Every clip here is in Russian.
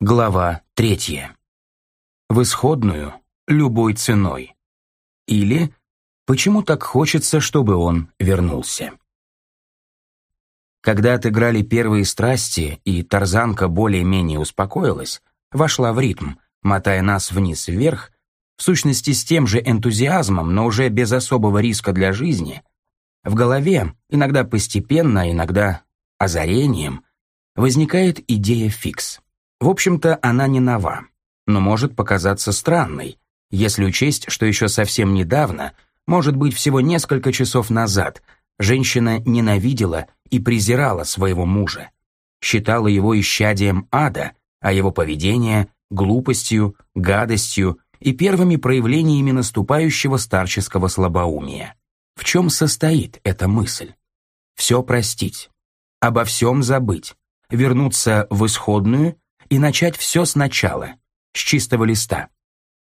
Глава третья. В исходную любой ценой. Или почему так хочется, чтобы он вернулся. Когда отыграли первые страсти, и тарзанка более-менее успокоилась, вошла в ритм, мотая нас вниз-вверх, в сущности с тем же энтузиазмом, но уже без особого риска для жизни, в голове, иногда постепенно, иногда озарением, возникает идея фикс. В общем-то, она не нова, но может показаться странной, если учесть, что еще совсем недавно, может быть, всего несколько часов назад, женщина ненавидела и презирала своего мужа, считала его исчадием ада, а его поведение – глупостью, гадостью и первыми проявлениями наступающего старческого слабоумия. В чем состоит эта мысль? Все простить, обо всем забыть, вернуться в исходную и начать все сначала, с чистого листа.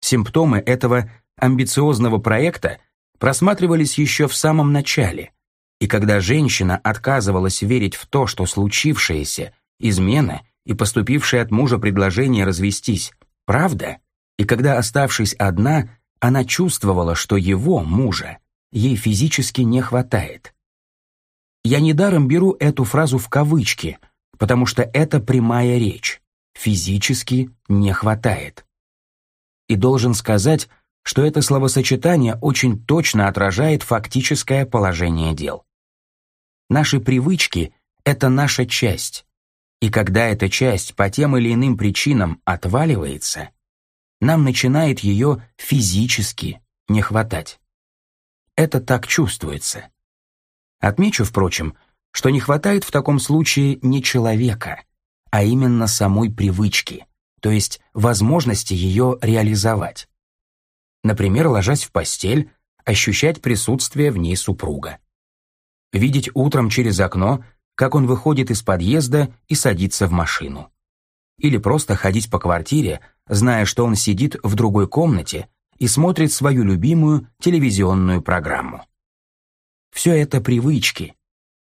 Симптомы этого амбициозного проекта просматривались еще в самом начале, и когда женщина отказывалась верить в то, что случившееся, измена и поступившее от мужа предложение развестись, правда, и когда, оставшись одна, она чувствовала, что его, мужа, ей физически не хватает. Я недаром беру эту фразу в кавычки, потому что это прямая речь физически не хватает. И должен сказать, что это словосочетание очень точно отражает фактическое положение дел. Наши привычки — это наша часть, и когда эта часть по тем или иным причинам отваливается, нам начинает ее физически не хватать. Это так чувствуется. Отмечу, впрочем, что не хватает в таком случае не человека, а именно самой привычки, то есть возможности ее реализовать. Например, ложась в постель, ощущать присутствие в ней супруга. Видеть утром через окно, как он выходит из подъезда и садится в машину. Или просто ходить по квартире, зная, что он сидит в другой комнате и смотрит свою любимую телевизионную программу. Все это привычки,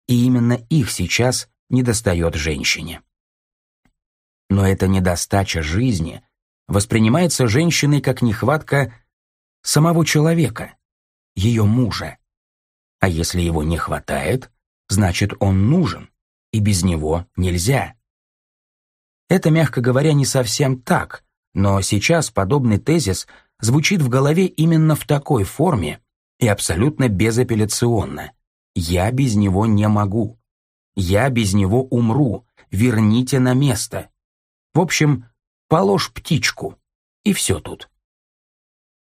и именно их сейчас недостает женщине. Но эта недостача жизни воспринимается женщиной как нехватка самого человека, ее мужа. А если его не хватает, значит он нужен, и без него нельзя. Это, мягко говоря, не совсем так, но сейчас подобный тезис звучит в голове именно в такой форме и абсолютно безапелляционно. «Я без него не могу. Я без него умру. Верните на место. В общем, положь птичку, и все тут.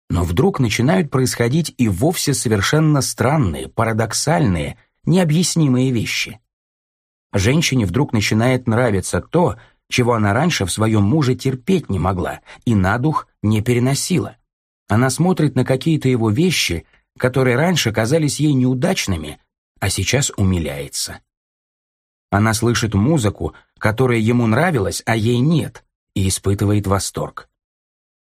Но вдруг начинают происходить и вовсе совершенно странные, парадоксальные, необъяснимые вещи. Женщине вдруг начинает нравиться то, чего она раньше в своем муже терпеть не могла и на дух не переносила. Она смотрит на какие-то его вещи, которые раньше казались ей неудачными, а сейчас умиляется. Она слышит музыку, которая ему нравилась, а ей нет, и испытывает восторг.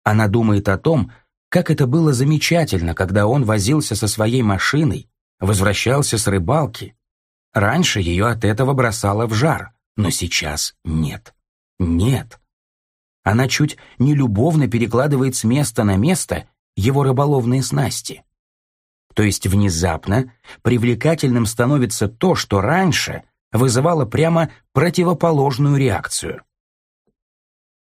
Она думает о том, как это было замечательно, когда он возился со своей машиной, возвращался с рыбалки. Раньше ее от этого бросало в жар, но сейчас нет. Нет. Она чуть не любовно перекладывает с места на место его рыболовные снасти. То есть внезапно привлекательным становится то, что раньше вызывало прямо противоположную реакцию.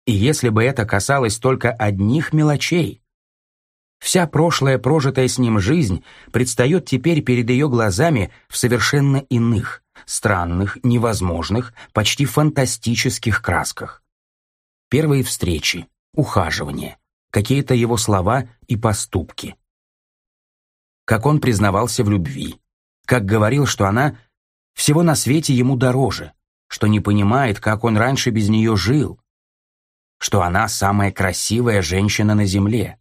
И если бы это касалось только одних мелочей, вся прошлая прожитая с ним жизнь предстает теперь перед ее глазами в совершенно иных, странных, невозможных, почти фантастических красках. Первые встречи, ухаживания, какие-то его слова и поступки. Как он признавался в любви, как говорил, что она всего на свете ему дороже, что не понимает, как он раньше без нее жил, что она самая красивая женщина на земле.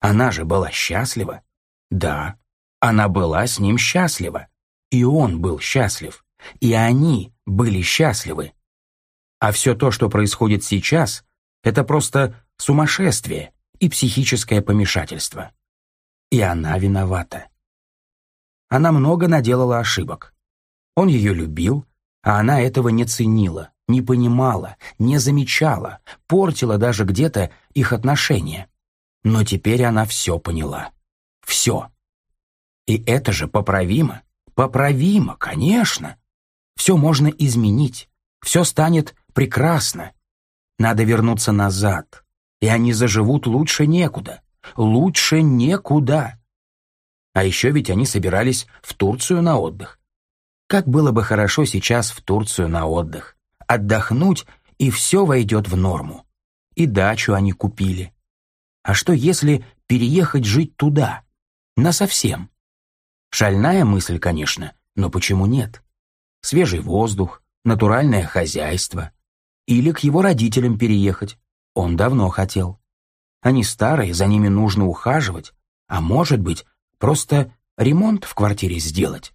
Она же была счастлива. Да, она была с ним счастлива. И он был счастлив. И они были счастливы. А все то, что происходит сейчас, это просто сумасшествие и психическое помешательство. И она виновата. Она много наделала ошибок. Он ее любил, а она этого не ценила, не понимала, не замечала, портила даже где-то их отношения. Но теперь она все поняла. Все. И это же поправимо. Поправимо, конечно. Все можно изменить. Все станет прекрасно. Надо вернуться назад. И они заживут лучше некуда. Лучше некуда. А еще ведь они собирались в Турцию на отдых. Как было бы хорошо сейчас в Турцию на отдых. Отдохнуть, и все войдет в норму. И дачу они купили. А что если переехать жить туда? Насовсем. Шальная мысль, конечно, но почему нет? Свежий воздух, натуральное хозяйство. Или к его родителям переехать. Он давно хотел. Они старые, за ними нужно ухаживать. А может быть, просто ремонт в квартире сделать.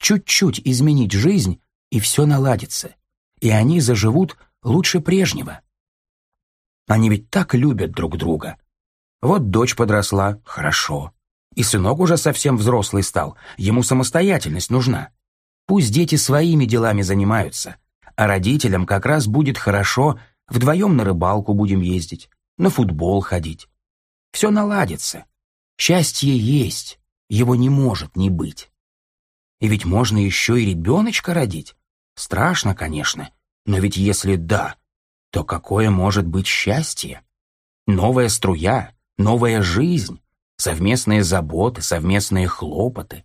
Чуть-чуть изменить жизнь, и все наладится. И они заживут лучше прежнего. Они ведь так любят друг друга. Вот дочь подросла, хорошо. И сынок уже совсем взрослый стал, ему самостоятельность нужна. Пусть дети своими делами занимаются, а родителям как раз будет хорошо, вдвоем на рыбалку будем ездить, на футбол ходить. Все наладится. Счастье есть, его не может не быть. И ведь можно еще и ребеночка родить. Страшно, конечно, но ведь если да, то какое может быть счастье? Новая струя, новая жизнь, совместные заботы, совместные хлопоты.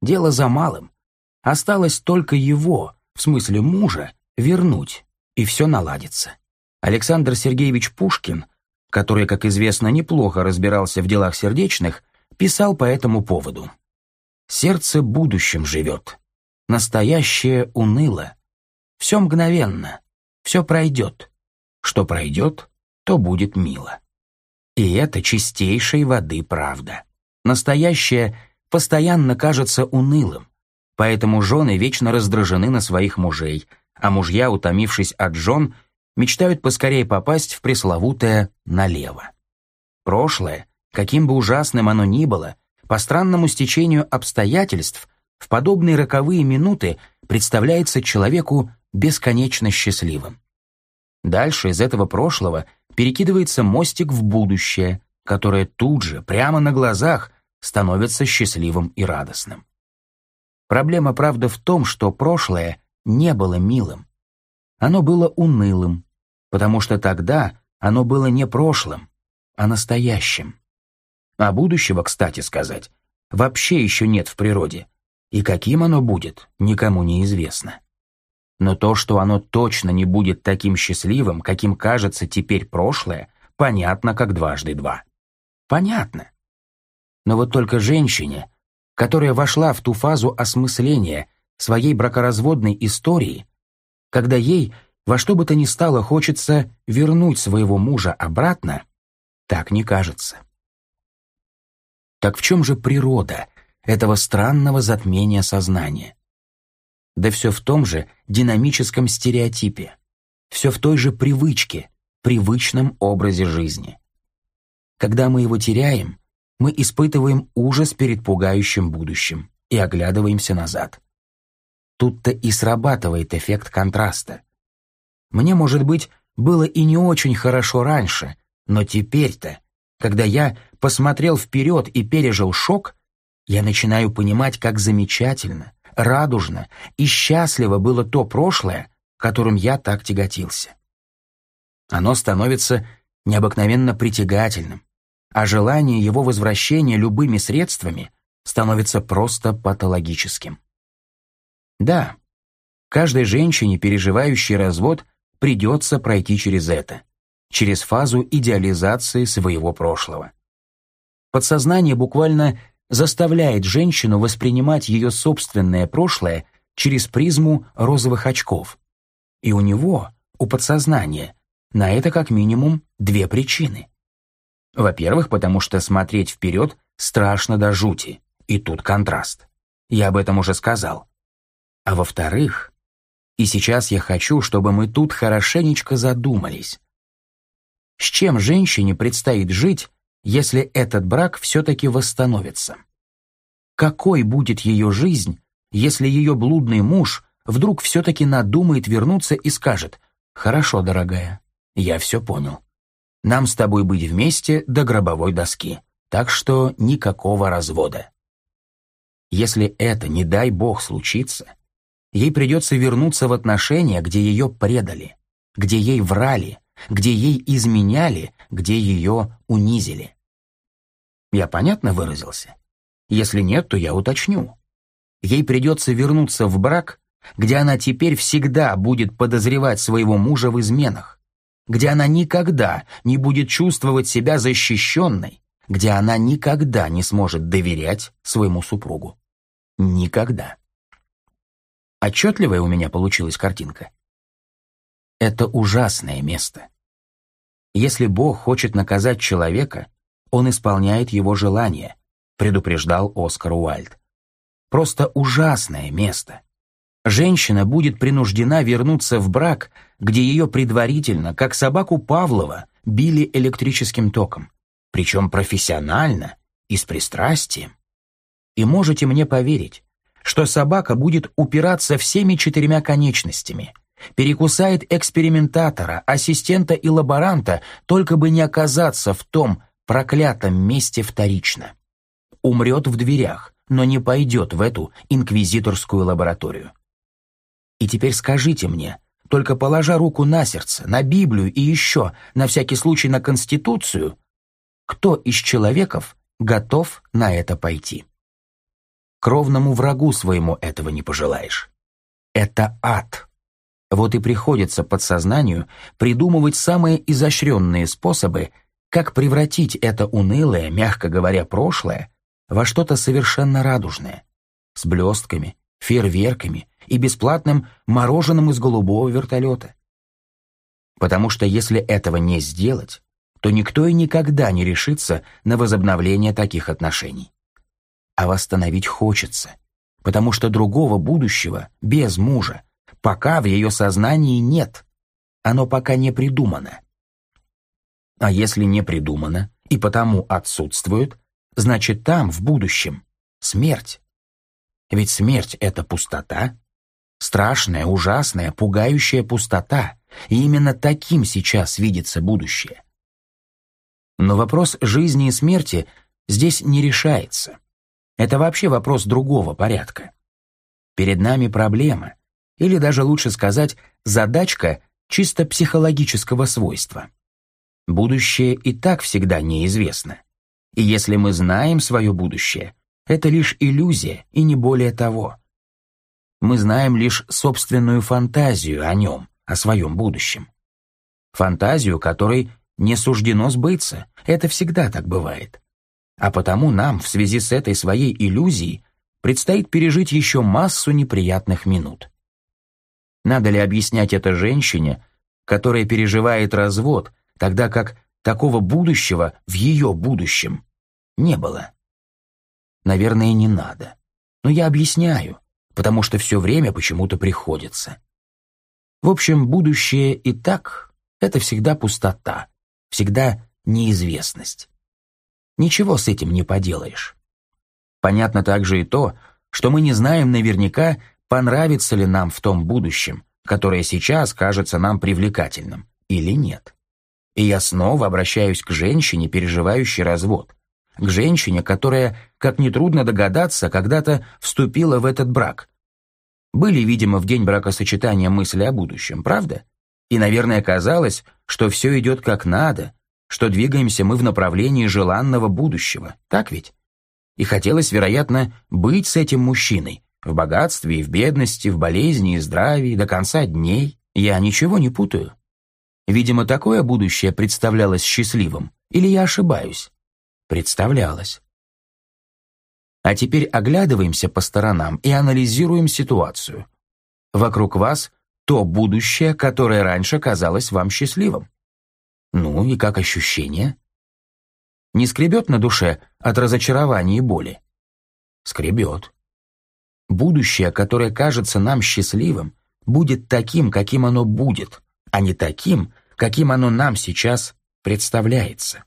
Дело за малым. Осталось только его, в смысле мужа, вернуть, и все наладится. Александр Сергеевич Пушкин, который, как известно, неплохо разбирался в делах сердечных, писал по этому поводу. «Сердце будущим живет, настоящее уныло. Все мгновенно, все пройдет. Что пройдет, то будет мило». И это чистейшей воды правда. Настоящее постоянно кажется унылым, поэтому жены вечно раздражены на своих мужей, а мужья, утомившись от жен, мечтают поскорее попасть в пресловутое «налево». Прошлое, каким бы ужасным оно ни было, по странному стечению обстоятельств, в подобные роковые минуты представляется человеку бесконечно счастливым. Дальше из этого прошлого перекидывается мостик в будущее, которое тут же, прямо на глазах, становится счастливым и радостным. Проблема, правда, в том, что прошлое не было милым. Оно было унылым, потому что тогда оно было не прошлым, а настоящим. А будущего, кстати сказать, вообще еще нет в природе, и каким оно будет, никому не известно. Но то, что оно точно не будет таким счастливым, каким кажется теперь прошлое, понятно как дважды два. Понятно. Но вот только женщине, которая вошла в ту фазу осмысления своей бракоразводной истории, когда ей во что бы то ни стало хочется вернуть своего мужа обратно, так не кажется. Так в чем же природа этого странного затмения сознания? Да все в том же динамическом стереотипе, все в той же привычке, привычном образе жизни. Когда мы его теряем, мы испытываем ужас перед пугающим будущим и оглядываемся назад. Тут-то и срабатывает эффект контраста. Мне, может быть, было и не очень хорошо раньше, но теперь-то, когда я посмотрел вперед и пережил шок, я начинаю понимать, как замечательно, радужно и счастливо было то прошлое, которым я так тяготился. Оно становится необыкновенно притягательным, а желание его возвращения любыми средствами становится просто патологическим. Да, каждой женщине, переживающей развод, придется пройти через это, через фазу идеализации своего прошлого. Подсознание буквально заставляет женщину воспринимать ее собственное прошлое через призму розовых очков. И у него, у подсознания, на это как минимум две причины. Во-первых, потому что смотреть вперед страшно до жути, и тут контраст. Я об этом уже сказал. А во-вторых, и сейчас я хочу, чтобы мы тут хорошенечко задумались. С чем женщине предстоит жить, если этот брак все-таки восстановится? Какой будет ее жизнь, если ее блудный муж вдруг все-таки надумает вернуться и скажет «Хорошо, дорогая, я все понял. Нам с тобой быть вместе до гробовой доски, так что никакого развода». Если это, не дай бог, случится, ей придется вернуться в отношения, где ее предали, где ей врали, где ей изменяли, где ее унизили. Я понятно выразился? Если нет, то я уточню. Ей придется вернуться в брак, где она теперь всегда будет подозревать своего мужа в изменах, где она никогда не будет чувствовать себя защищенной, где она никогда не сможет доверять своему супругу. Никогда. Отчетливая у меня получилась картинка. Это ужасное место. Если Бог хочет наказать человека, он исполняет его желание, предупреждал Оскар Уальд. Просто ужасное место. Женщина будет принуждена вернуться в брак, где ее предварительно, как собаку Павлова, били электрическим током, причем профессионально и с пристрастием. И можете мне поверить, что собака будет упираться всеми четырьмя конечностями, перекусает экспериментатора, ассистента и лаборанта, только бы не оказаться в том проклятом месте вторично. Умрет в дверях, но не пойдет в эту инквизиторскую лабораторию. И теперь скажите мне, только положа руку на сердце, на Библию и еще, на всякий случай, на Конституцию, кто из человеков готов на это пойти? Кровному врагу своему этого не пожелаешь. Это ад. Вот и приходится подсознанию придумывать самые изощренные способы, как превратить это унылое, мягко говоря, прошлое во что-то совершенно радужное, с блестками, фейерверками и бесплатным мороженым из голубого вертолета. Потому что если этого не сделать, то никто и никогда не решится на возобновление таких отношений а восстановить хочется, потому что другого будущего без мужа пока в ее сознании нет. Оно пока не придумано. А если не придумано и потому отсутствует, значит там, в будущем, смерть. Ведь смерть — это пустота. Страшная, ужасная, пугающая пустота. И именно таким сейчас видится будущее. Но вопрос жизни и смерти здесь не решается. Это вообще вопрос другого порядка. Перед нами проблема, или даже лучше сказать, задачка чисто психологического свойства. Будущее и так всегда неизвестно. И если мы знаем свое будущее, это лишь иллюзия и не более того. Мы знаем лишь собственную фантазию о нем, о своем будущем. Фантазию, которой не суждено сбыться, это всегда так бывает. А потому нам, в связи с этой своей иллюзией, предстоит пережить еще массу неприятных минут. Надо ли объяснять это женщине, которая переживает развод, тогда как такого будущего в ее будущем не было? Наверное, не надо. Но я объясняю, потому что все время почему-то приходится. В общем, будущее и так — это всегда пустота, всегда неизвестность. Ничего с этим не поделаешь. Понятно также и то, что мы не знаем наверняка, понравится ли нам в том будущем, которое сейчас кажется нам привлекательным, или нет. И я снова обращаюсь к женщине, переживающей развод, к женщине, которая, как нетрудно догадаться, когда-то вступила в этот брак. Были, видимо, в день бракосочетания мысли о будущем, правда? И, наверное, казалось, что все идет как надо, что двигаемся мы в направлении желанного будущего, так ведь? И хотелось, вероятно, быть с этим мужчиной, в богатстве и в бедности, в болезни и здравии, до конца дней. Я ничего не путаю. Видимо, такое будущее представлялось счастливым, или я ошибаюсь? Представлялось. А теперь оглядываемся по сторонам и анализируем ситуацию. Вокруг вас то будущее, которое раньше казалось вам счастливым. Ну и как ощущение? Не скребет на душе от разочарования и боли? Скребет. Будущее, которое кажется нам счастливым, будет таким, каким оно будет, а не таким, каким оно нам сейчас представляется.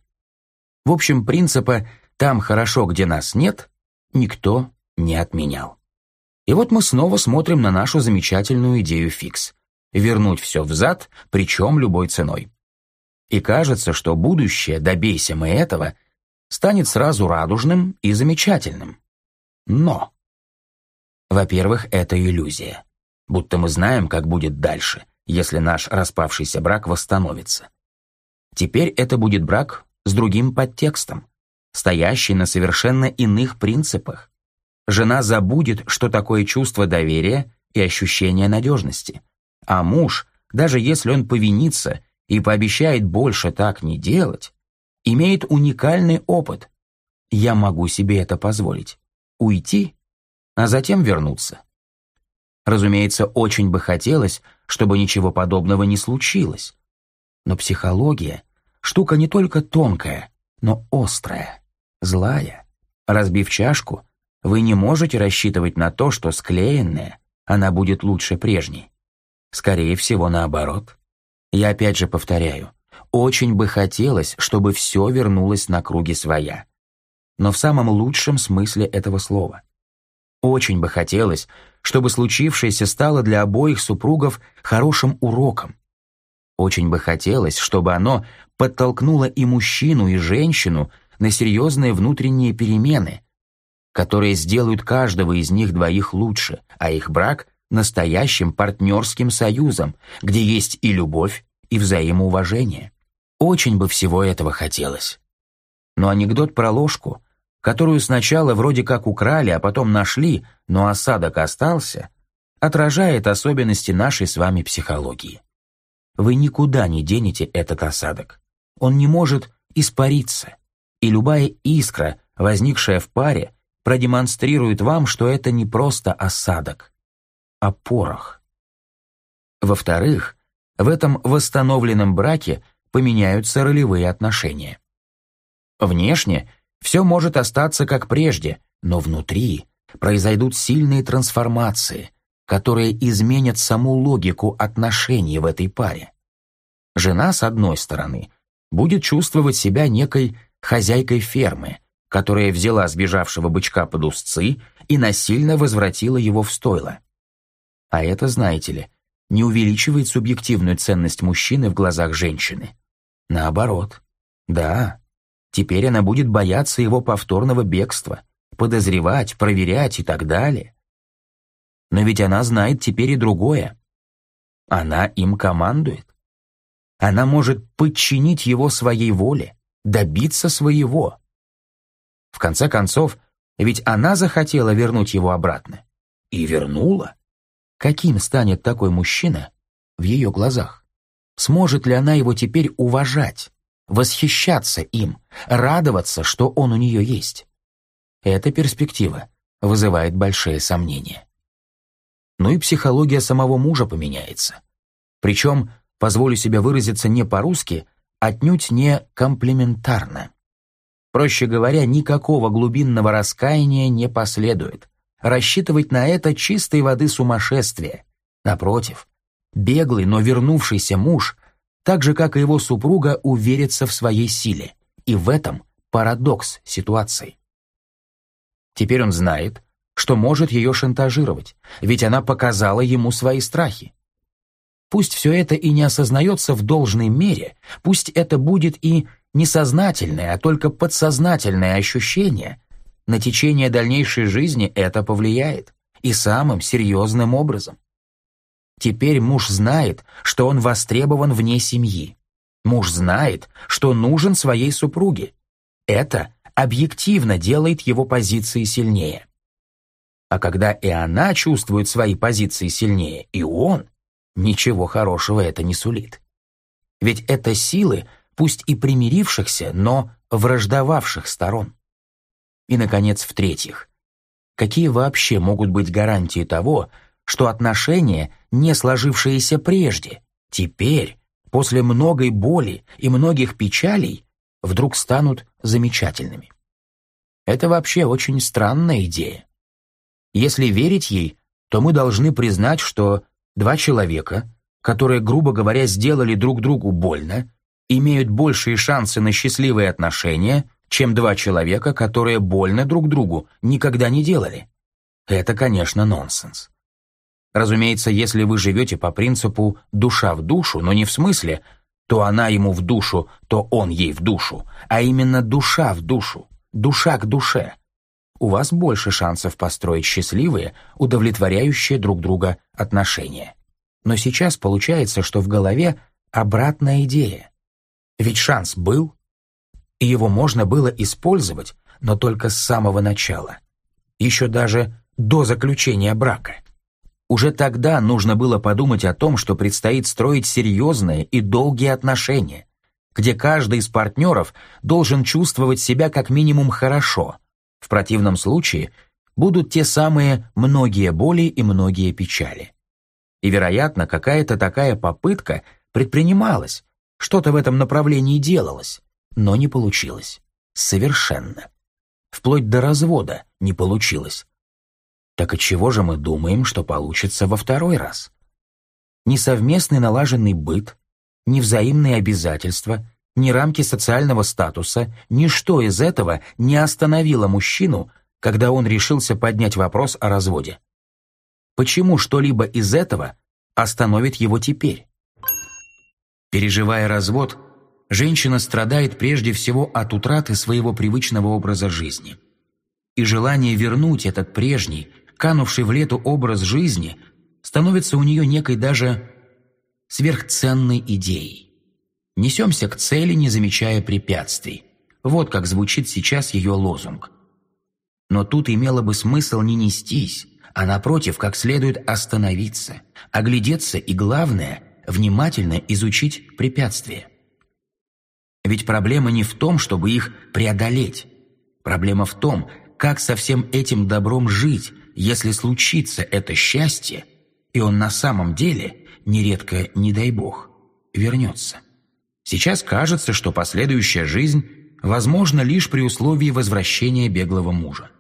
В общем, принципа «там хорошо, где нас нет» никто не отменял. И вот мы снова смотрим на нашу замечательную идею фикс. Вернуть все взад, причем любой ценой. И кажется, что будущее, добейся мы этого, станет сразу радужным и замечательным. Но, во-первых, это иллюзия. Будто мы знаем, как будет дальше, если наш распавшийся брак восстановится. Теперь это будет брак с другим подтекстом, стоящий на совершенно иных принципах. Жена забудет, что такое чувство доверия и ощущение надежности. А муж, даже если он повинится и пообещает больше так не делать, имеет уникальный опыт. Я могу себе это позволить. Уйти, а затем вернуться. Разумеется, очень бы хотелось, чтобы ничего подобного не случилось. Но психология — штука не только тонкая, но острая, злая. Разбив чашку, вы не можете рассчитывать на то, что склеенная, она будет лучше прежней. Скорее всего, наоборот. Я опять же повторяю, очень бы хотелось, чтобы все вернулось на круги своя. Но в самом лучшем смысле этого слова. Очень бы хотелось, чтобы случившееся стало для обоих супругов хорошим уроком. Очень бы хотелось, чтобы оно подтолкнуло и мужчину, и женщину на серьезные внутренние перемены, которые сделают каждого из них двоих лучше, а их брак – настоящим партнерским союзом, где есть и любовь, и взаимоуважение. Очень бы всего этого хотелось. Но анекдот про ложку, которую сначала вроде как украли, а потом нашли, но осадок остался, отражает особенности нашей с вами психологии. Вы никуда не денете этот осадок. Он не может испариться. И любая искра, возникшая в паре, продемонстрирует вам, что это не просто осадок, а порох. Во-вторых, в этом восстановленном браке поменяются ролевые отношения. Внешне все может остаться как прежде, но внутри произойдут сильные трансформации, которые изменят саму логику отношений в этой паре. Жена, с одной стороны, будет чувствовать себя некой хозяйкой фермы, которая взяла сбежавшего бычка под узцы и насильно возвратила его в стойло. А это, знаете ли, не увеличивает субъективную ценность мужчины в глазах женщины. Наоборот. Да, теперь она будет бояться его повторного бегства, подозревать, проверять и так далее. Но ведь она знает теперь и другое. Она им командует. Она может подчинить его своей воле, добиться своего. В конце концов, ведь она захотела вернуть его обратно. И вернула. Каким станет такой мужчина в ее глазах? Сможет ли она его теперь уважать, восхищаться им, радоваться, что он у нее есть? Эта перспектива вызывает большие сомнения. Ну и психология самого мужа поменяется. Причем, позволю себе выразиться не по-русски, отнюдь не комплементарно. Проще говоря, никакого глубинного раскаяния не последует. Рассчитывать на это чистой воды сумасшествие. Напротив, беглый, но вернувшийся муж, так же, как и его супруга, уверится в своей силе. И в этом парадокс ситуации. Теперь он знает, что может ее шантажировать, ведь она показала ему свои страхи. Пусть все это и не осознается в должной мере, пусть это будет и несознательное, а только подсознательное ощущение, на течение дальнейшей жизни это повлияет, и самым серьезным образом. Теперь муж знает, что он востребован вне семьи. Муж знает, что нужен своей супруге. Это объективно делает его позиции сильнее. А когда и она чувствует свои позиции сильнее, и он, ничего хорошего это не сулит. Ведь это силы, пусть и примирившихся, но враждовавших сторон. И, наконец, в-третьих, какие вообще могут быть гарантии того, что отношения, не сложившиеся прежде, теперь, после многой боли и многих печалей, вдруг станут замечательными? Это вообще очень странная идея. Если верить ей, то мы должны признать, что два человека, которые, грубо говоря, сделали друг другу больно, имеют большие шансы на счастливые отношения, чем два человека, которые больно друг другу никогда не делали. Это, конечно, нонсенс. Разумеется, если вы живете по принципу «душа в душу», но не в смысле «то она ему в душу, то он ей в душу», а именно «душа в душу», «душа к душе», у вас больше шансов построить счастливые, удовлетворяющие друг друга отношения. Но сейчас получается, что в голове обратная идея. Ведь шанс был, и его можно было использовать, но только с самого начала. Еще даже до заключения брака. Уже тогда нужно было подумать о том, что предстоит строить серьезные и долгие отношения, где каждый из партнеров должен чувствовать себя как минимум хорошо. В противном случае будут те самые многие боли и многие печали. И, вероятно, какая-то такая попытка предпринималась, что-то в этом направлении делалось, но не получилось. Совершенно. Вплоть до развода не получилось. Так от чего же мы думаем, что получится во второй раз? Ни совместный налаженный быт, ни взаимные обязательства, ни рамки социального статуса, ничто из этого не остановило мужчину, когда он решился поднять вопрос о разводе. Почему что-либо из этого остановит его теперь? Переживая развод, женщина страдает прежде всего от утраты своего привычного образа жизни. И желание вернуть этот прежний, канувший в лету образ жизни, становится у нее некой даже сверхценной идеей. Несемся к цели, не замечая препятствий. Вот как звучит сейчас ее лозунг. Но тут имело бы смысл не нестись, а напротив, как следует остановиться, оглядеться и, главное, внимательно изучить препятствия. Ведь проблема не в том, чтобы их преодолеть. Проблема в том, как со всем этим добром жить, если случится это счастье, и он на самом деле, нередко, не дай бог, вернется. Сейчас кажется, что последующая жизнь возможна лишь при условии возвращения беглого мужа.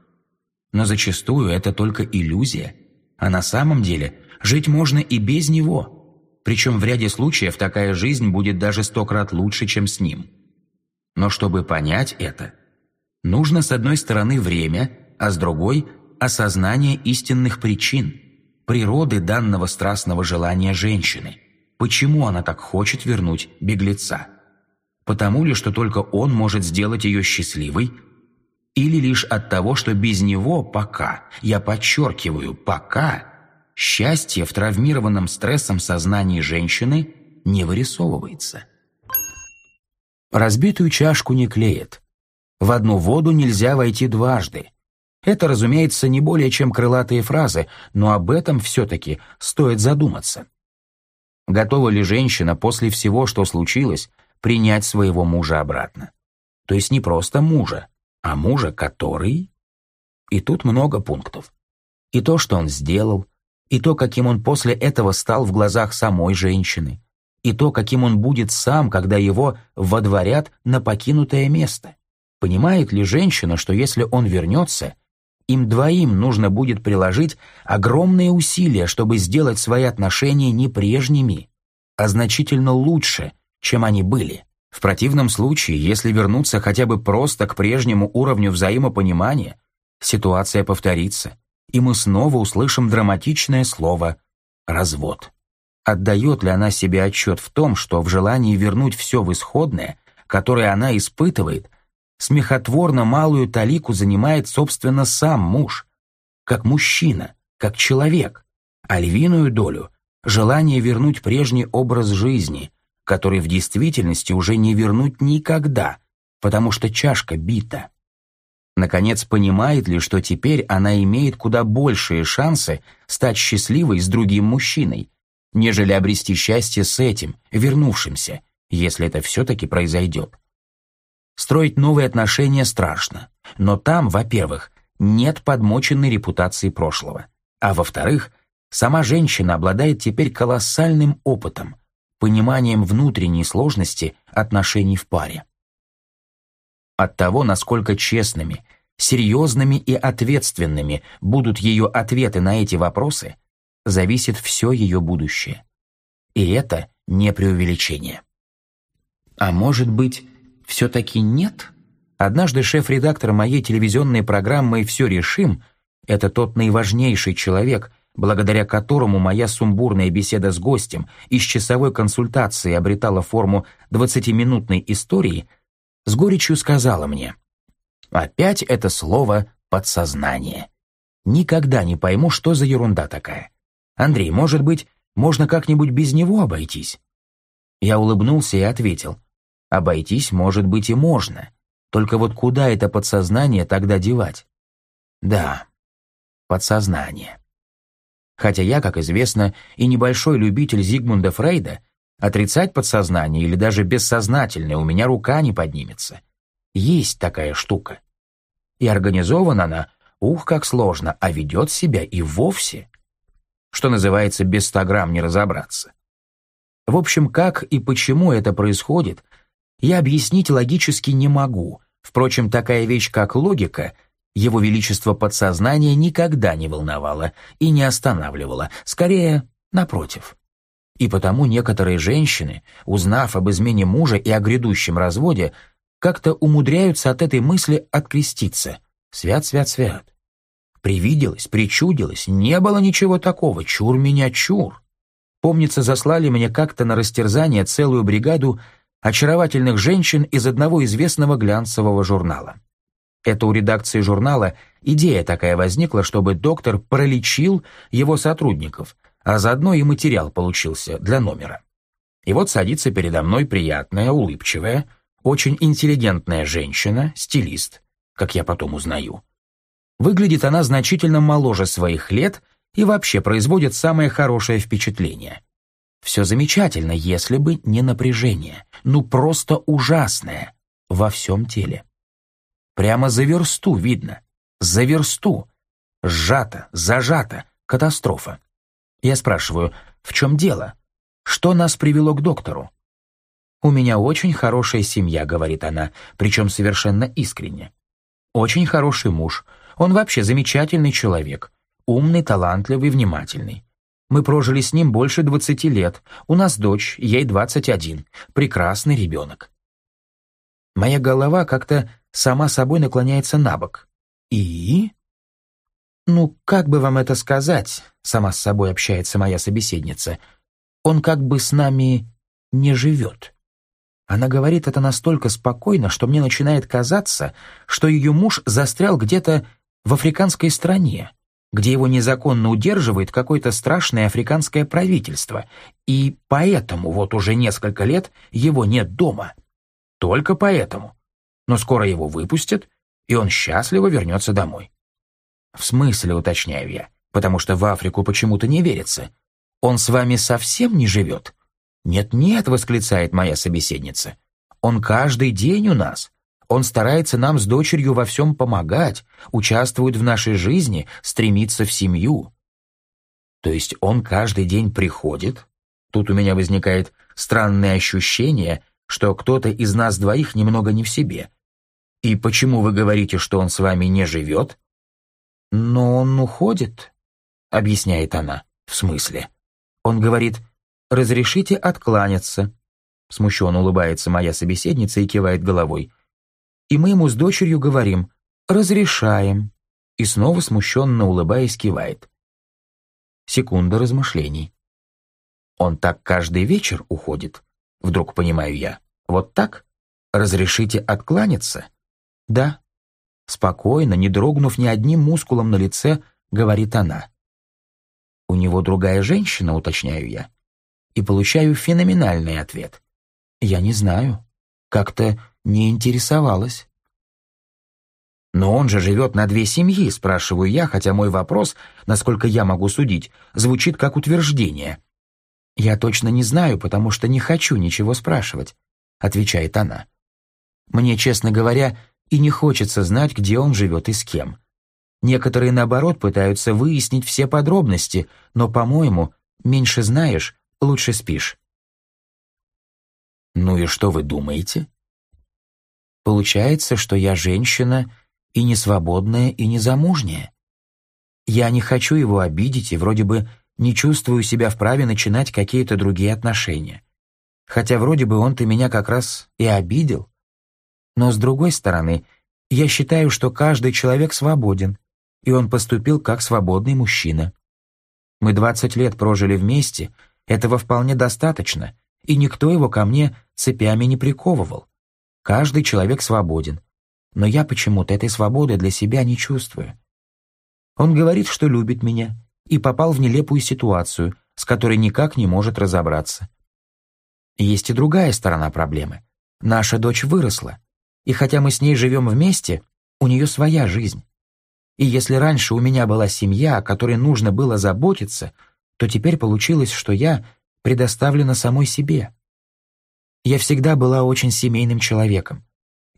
Но зачастую это только иллюзия, а на самом деле жить можно и без него, причем в ряде случаев такая жизнь будет даже сто крат лучше, чем с ним. Но чтобы понять это, нужно с одной стороны время, а с другой осознание истинных причин, природы данного страстного желания женщины. Почему она так хочет вернуть беглеца? Потому ли, что только он может сделать ее счастливой? Или лишь от того, что без него пока, я подчеркиваю, пока, счастье в травмированном стрессом сознании женщины не вырисовывается? Разбитую чашку не клеят. В одну воду нельзя войти дважды. Это, разумеется, не более чем крылатые фразы, но об этом все-таки стоит задуматься. Готова ли женщина после всего, что случилось, принять своего мужа обратно? То есть не просто мужа, а мужа, который... И тут много пунктов. И то, что он сделал, и то, каким он после этого стал в глазах самой женщины, и то, каким он будет сам, когда его водворят на покинутое место. Понимает ли женщина, что если он вернется, им двоим нужно будет приложить огромные усилия, чтобы сделать свои отношения не прежними, а значительно лучше, чем они были. В противном случае, если вернуться хотя бы просто к прежнему уровню взаимопонимания, ситуация повторится, и мы снова услышим драматичное слово «развод». Отдает ли она себе отчет в том, что в желании вернуть все в исходное, которое она испытывает, смехотворно малую талику занимает, собственно, сам муж, как мужчина, как человек, а львиную долю — желание вернуть прежний образ жизни, который в действительности уже не вернуть никогда, потому что чашка бита. Наконец, понимает ли, что теперь она имеет куда большие шансы стать счастливой с другим мужчиной, нежели обрести счастье с этим, вернувшимся, если это все-таки произойдет. Строить новые отношения страшно, но там, во-первых, нет подмоченной репутации прошлого, а во-вторых, сама женщина обладает теперь колоссальным опытом, пониманием внутренней сложности отношений в паре. От того, насколько честными, серьезными и ответственными будут ее ответы на эти вопросы, зависит все ее будущее. И это не преувеличение. А может быть, все-таки нет? Однажды шеф-редактор моей телевизионной программы «Все решим» Это тот наиважнейший человек, благодаря которому моя сумбурная беседа с гостем из часовой консультации обретала форму двадцатиминутной истории, с горечью сказала мне, «Опять это слово «подсознание». Никогда не пойму, что за ерунда такая. Андрей, может быть, можно как-нибудь без него обойтись?» Я улыбнулся и ответил, «Обойтись, может быть, и можно. Только вот куда это подсознание тогда девать?» «Да, подсознание». Хотя я, как известно, и небольшой любитель Зигмунда Фрейда, отрицать подсознание или даже бессознательное у меня рука не поднимется. Есть такая штука. И организована она Ух, как сложно, а ведет себя и вовсе. Что называется, без ста грамм не разобраться. В общем, как и почему это происходит, я объяснить логически не могу. Впрочем, такая вещь, как логика, его величество подсознания никогда не волновала и не останавливала, скорее, напротив. И потому некоторые женщины, узнав об измене мужа и о грядущем разводе, как-то умудряются от этой мысли откреститься. Свят, свят, свят. Привиделось, причудилось, не было ничего такого, чур меня, чур. Помнится, заслали мне как-то на растерзание целую бригаду очаровательных женщин из одного известного глянцевого журнала. Это у редакции журнала идея такая возникла, чтобы доктор пролечил его сотрудников, а заодно и материал получился для номера. И вот садится передо мной приятная, улыбчивая, очень интеллигентная женщина, стилист, как я потом узнаю. Выглядит она значительно моложе своих лет и вообще производит самое хорошее впечатление. Все замечательно, если бы не напряжение. Ну просто ужасное во всем теле. Прямо за версту видно. За версту. Сжато, зажато. Катастрофа. Я спрашиваю, в чем дело? Что нас привело к доктору? «У меня очень хорошая семья», — говорит она, причем совершенно искренне. «Очень хороший муж. Он вообще замечательный человек. Умный, талантливый, внимательный. Мы прожили с ним больше двадцати лет. У нас дочь, ей двадцать один. Прекрасный ребенок». Моя голова как-то сама собой наклоняется на бок. «И?» «Ну, как бы вам это сказать?» — сама с собой общается моя собеседница. «Он как бы с нами не живет». Она говорит это настолько спокойно, что мне начинает казаться, что ее муж застрял где-то в африканской стране, где его незаконно удерживает какое-то страшное африканское правительство, и поэтому вот уже несколько лет его нет дома. Только поэтому. Но скоро его выпустят, и он счастливо вернется домой. В смысле, уточняю я, потому что в Африку почему-то не верится. Он с вами совсем не живет? «Нет-нет», — восклицает моя собеседница, — «он каждый день у нас. Он старается нам с дочерью во всем помогать, участвует в нашей жизни, стремится в семью». То есть он каждый день приходит? Тут у меня возникает странное ощущение, что кто-то из нас двоих немного не в себе. И почему вы говорите, что он с вами не живет? Но он уходит, объясняет она. В смысле? Он говорит, «Разрешите откланяться», — смущенно улыбается моя собеседница и кивает головой. И мы ему с дочерью говорим «разрешаем», и снова смущенно улыбаясь кивает. Секунда размышлений. Он так каждый вечер уходит, вдруг понимаю я. Вот так? Разрешите откланяться? Да. Спокойно, не дрогнув ни одним мускулом на лице, говорит она. У него другая женщина, уточняю я и получаю феноменальный ответ. Я не знаю. Как-то не интересовалась. «Но он же живет на две семьи», — спрашиваю я, хотя мой вопрос, насколько я могу судить, звучит как утверждение. «Я точно не знаю, потому что не хочу ничего спрашивать», — отвечает она. «Мне, честно говоря, и не хочется знать, где он живет и с кем. Некоторые, наоборот, пытаются выяснить все подробности, но, по-моему, меньше знаешь, лучше спишь. Ну и что вы думаете? Получается, что я женщина и не свободная, и не замужняя. Я не хочу его обидеть и вроде бы не чувствую себя вправе начинать какие-то другие отношения. Хотя вроде бы он-то меня как раз и обидел. Но с другой стороны, я считаю, что каждый человек свободен, и он поступил как свободный мужчина. Мы 20 лет прожили вместе, этого вполне достаточно, и никто его ко мне цепями не приковывал. Каждый человек свободен, но я почему-то этой свободы для себя не чувствую. Он говорит, что любит меня, и попал в нелепую ситуацию, с которой никак не может разобраться. Есть и другая сторона проблемы. Наша дочь выросла, и хотя мы с ней живем вместе, у нее своя жизнь. И если раньше у меня была семья, о которой нужно было заботиться, то теперь получилось, что я предоставлена самой себе. Я всегда была очень семейным человеком,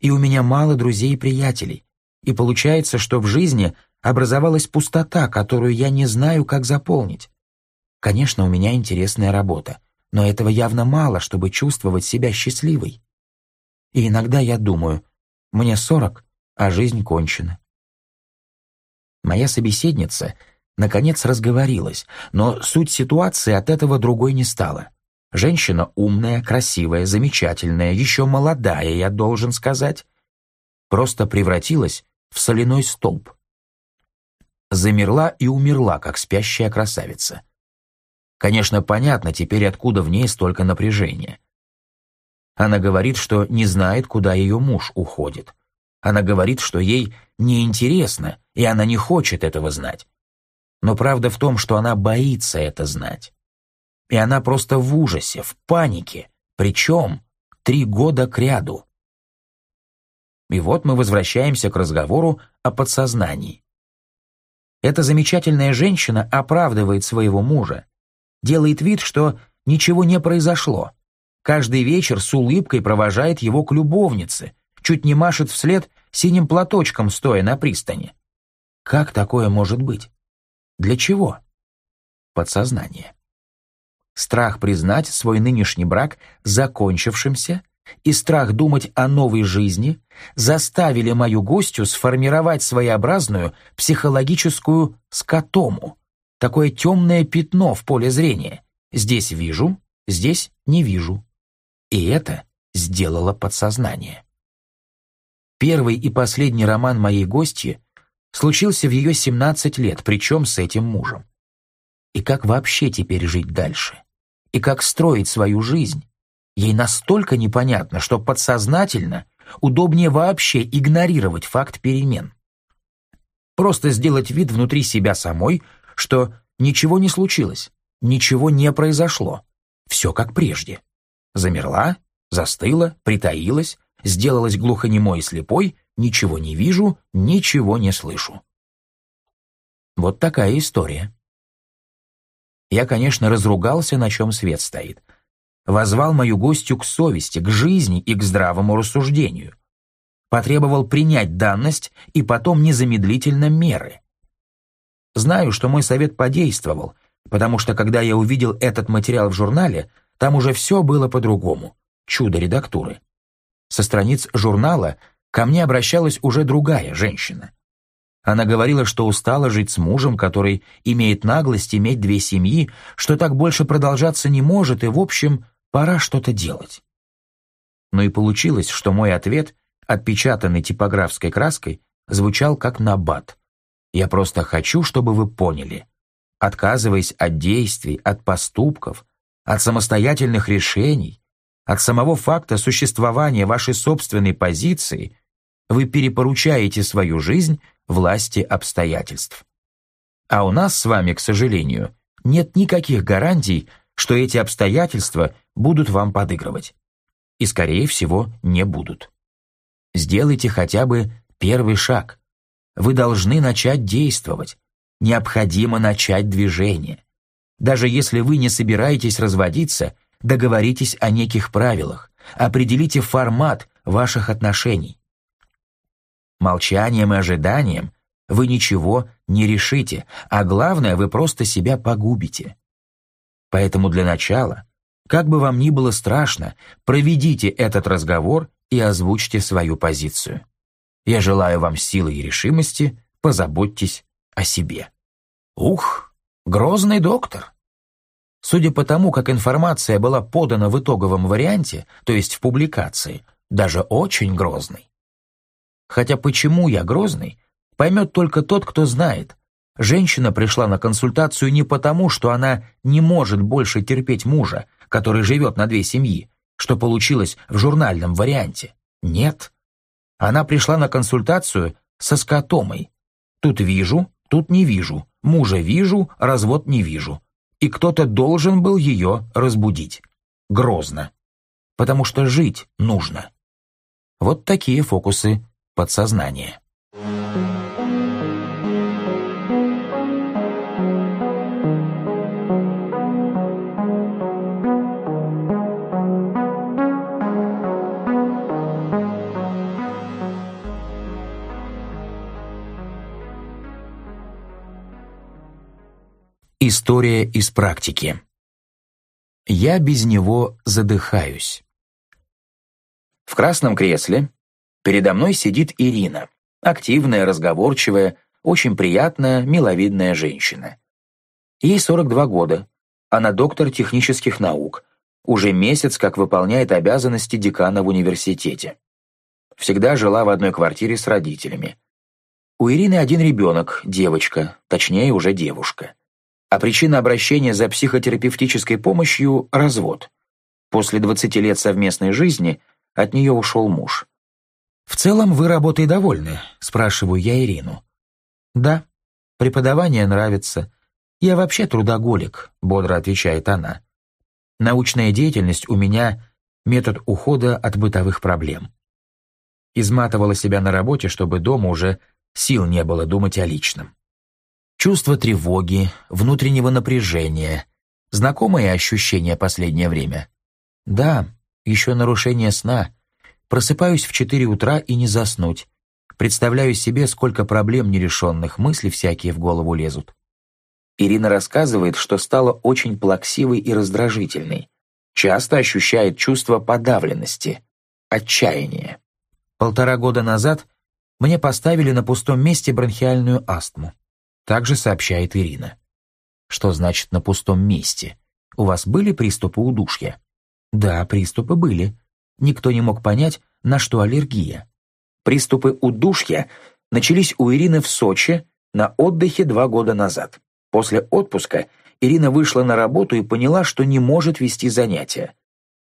и у меня мало друзей и приятелей, и получается, что в жизни образовалась пустота, которую я не знаю, как заполнить. Конечно, у меня интересная работа, но этого явно мало, чтобы чувствовать себя счастливой. И иногда я думаю, мне сорок, а жизнь кончена. Моя собеседница, наконец, разговорилась, но суть ситуации от этого другой не стала. Женщина умная, красивая, замечательная, еще молодая, я должен сказать, просто превратилась в соляной столб. Замерла и умерла, как спящая красавица. Конечно, понятно теперь, откуда в ней столько напряжения. Она говорит, что не знает, куда ее муж уходит. Она говорит, что ей неинтересно, и она не хочет этого знать. Но правда в том, что она боится это знать. И она просто в ужасе, в панике, причем три года кряду. И вот мы возвращаемся к разговору о подсознании. Эта замечательная женщина оправдывает своего мужа, делает вид, что ничего не произошло. Каждый вечер с улыбкой провожает его к любовнице, чуть не машет вслед синим платочком, стоя на пристани. Как такое может быть? Для чего? Подсознание. Страх признать свой нынешний брак закончившимся и страх думать о новой жизни заставили мою гостью сформировать своеобразную психологическую скотому, такое темное пятно в поле зрения. Здесь вижу, здесь не вижу. И это сделало подсознание. Первый и последний роман моей гости случился в ее 17 лет, причем с этим мужем. И как вообще теперь жить дальше? И как строить свою жизнь? Ей настолько непонятно, что подсознательно удобнее вообще игнорировать факт перемен. Просто сделать вид внутри себя самой, что ничего не случилось, ничего не произошло, все как прежде. Замерла, застыла, притаилась, сделалась глухонемой и слепой, ничего не вижу, ничего не слышу. Вот такая история. Я, конечно, разругался, на чем свет стоит. Возвал мою гостью к совести, к жизни и к здравому рассуждению. Потребовал принять данность и потом незамедлительно меры. Знаю, что мой совет подействовал, потому что когда я увидел этот материал в журнале, там уже все было по-другому. Чудо редактуры. Со страниц журнала ко мне обращалась уже другая женщина. Она говорила, что устала жить с мужем, который имеет наглость иметь две семьи, что так больше продолжаться не может, и, в общем, пора что-то делать. Но и получилось, что мой ответ, отпечатанный типографской краской, звучал как набат. «Я просто хочу, чтобы вы поняли. Отказываясь от действий, от поступков, от самостоятельных решений, от самого факта существования вашей собственной позиции вы перепоручаете свою жизнь власти обстоятельств. А у нас с вами, к сожалению, нет никаких гарантий, что эти обстоятельства будут вам подыгрывать. И, скорее всего, не будут. Сделайте хотя бы первый шаг. Вы должны начать действовать. Необходимо начать движение. Даже если вы не собираетесь разводиться – Договоритесь о неких правилах, определите формат ваших отношений. Молчанием и ожиданием вы ничего не решите, а главное, вы просто себя погубите. Поэтому для начала, как бы вам ни было страшно, проведите этот разговор и озвучьте свою позицию. Я желаю вам силы и решимости, позаботьтесь о себе. Ух, грозный доктор! Судя по тому, как информация была подана в итоговом варианте, то есть в публикации, даже очень грозный. Хотя почему я грозный? поймет только тот, кто знает. Женщина пришла на консультацию не потому, что она не может больше терпеть мужа, который живет на две семьи, что получилось в журнальном варианте. Нет. Она пришла на консультацию со скотомой. Тут вижу, тут не вижу, мужа вижу, развод не вижу. И кто-то должен был ее разбудить. Грозно. Потому что жить нужно. Вот такие фокусы подсознания. История из практики. Я без него задыхаюсь. В красном кресле передо мной сидит Ирина, активная, разговорчивая, очень приятная, миловидная женщина. Ей 42 года, она доктор технических наук, уже месяц как выполняет обязанности декана в университете. Всегда жила в одной квартире с родителями. У Ирины один ребенок, девочка, точнее уже девушка а причина обращения за психотерапевтической помощью – развод. После 20 лет совместной жизни от нее ушел муж. «В целом вы работой довольны?» – спрашиваю я Ирину. «Да, преподавание нравится. Я вообще трудоголик», – бодро отвечает она. «Научная деятельность у меня – метод ухода от бытовых проблем. Изматывала себя на работе, чтобы дома уже сил не было думать о личном. Чувство тревоги, внутреннего напряжения. Знакомые ощущения последнее время? Да, еще нарушение сна. Просыпаюсь в 4 утра и не заснуть. Представляю себе, сколько проблем нерешенных, мысли всякие в голову лезут. Ирина рассказывает, что стала очень плаксивой и раздражительной. Часто ощущает чувство подавленности, отчаяния. Полтора года назад мне поставили на пустом месте бронхиальную астму. Также сообщает Ирина. Что значит на пустом месте? У вас были приступы удушья? Да, приступы были. Никто не мог понять, на что аллергия. Приступы удушья начались у Ирины в Сочи на отдыхе два года назад. После отпуска Ирина вышла на работу и поняла, что не может вести занятия.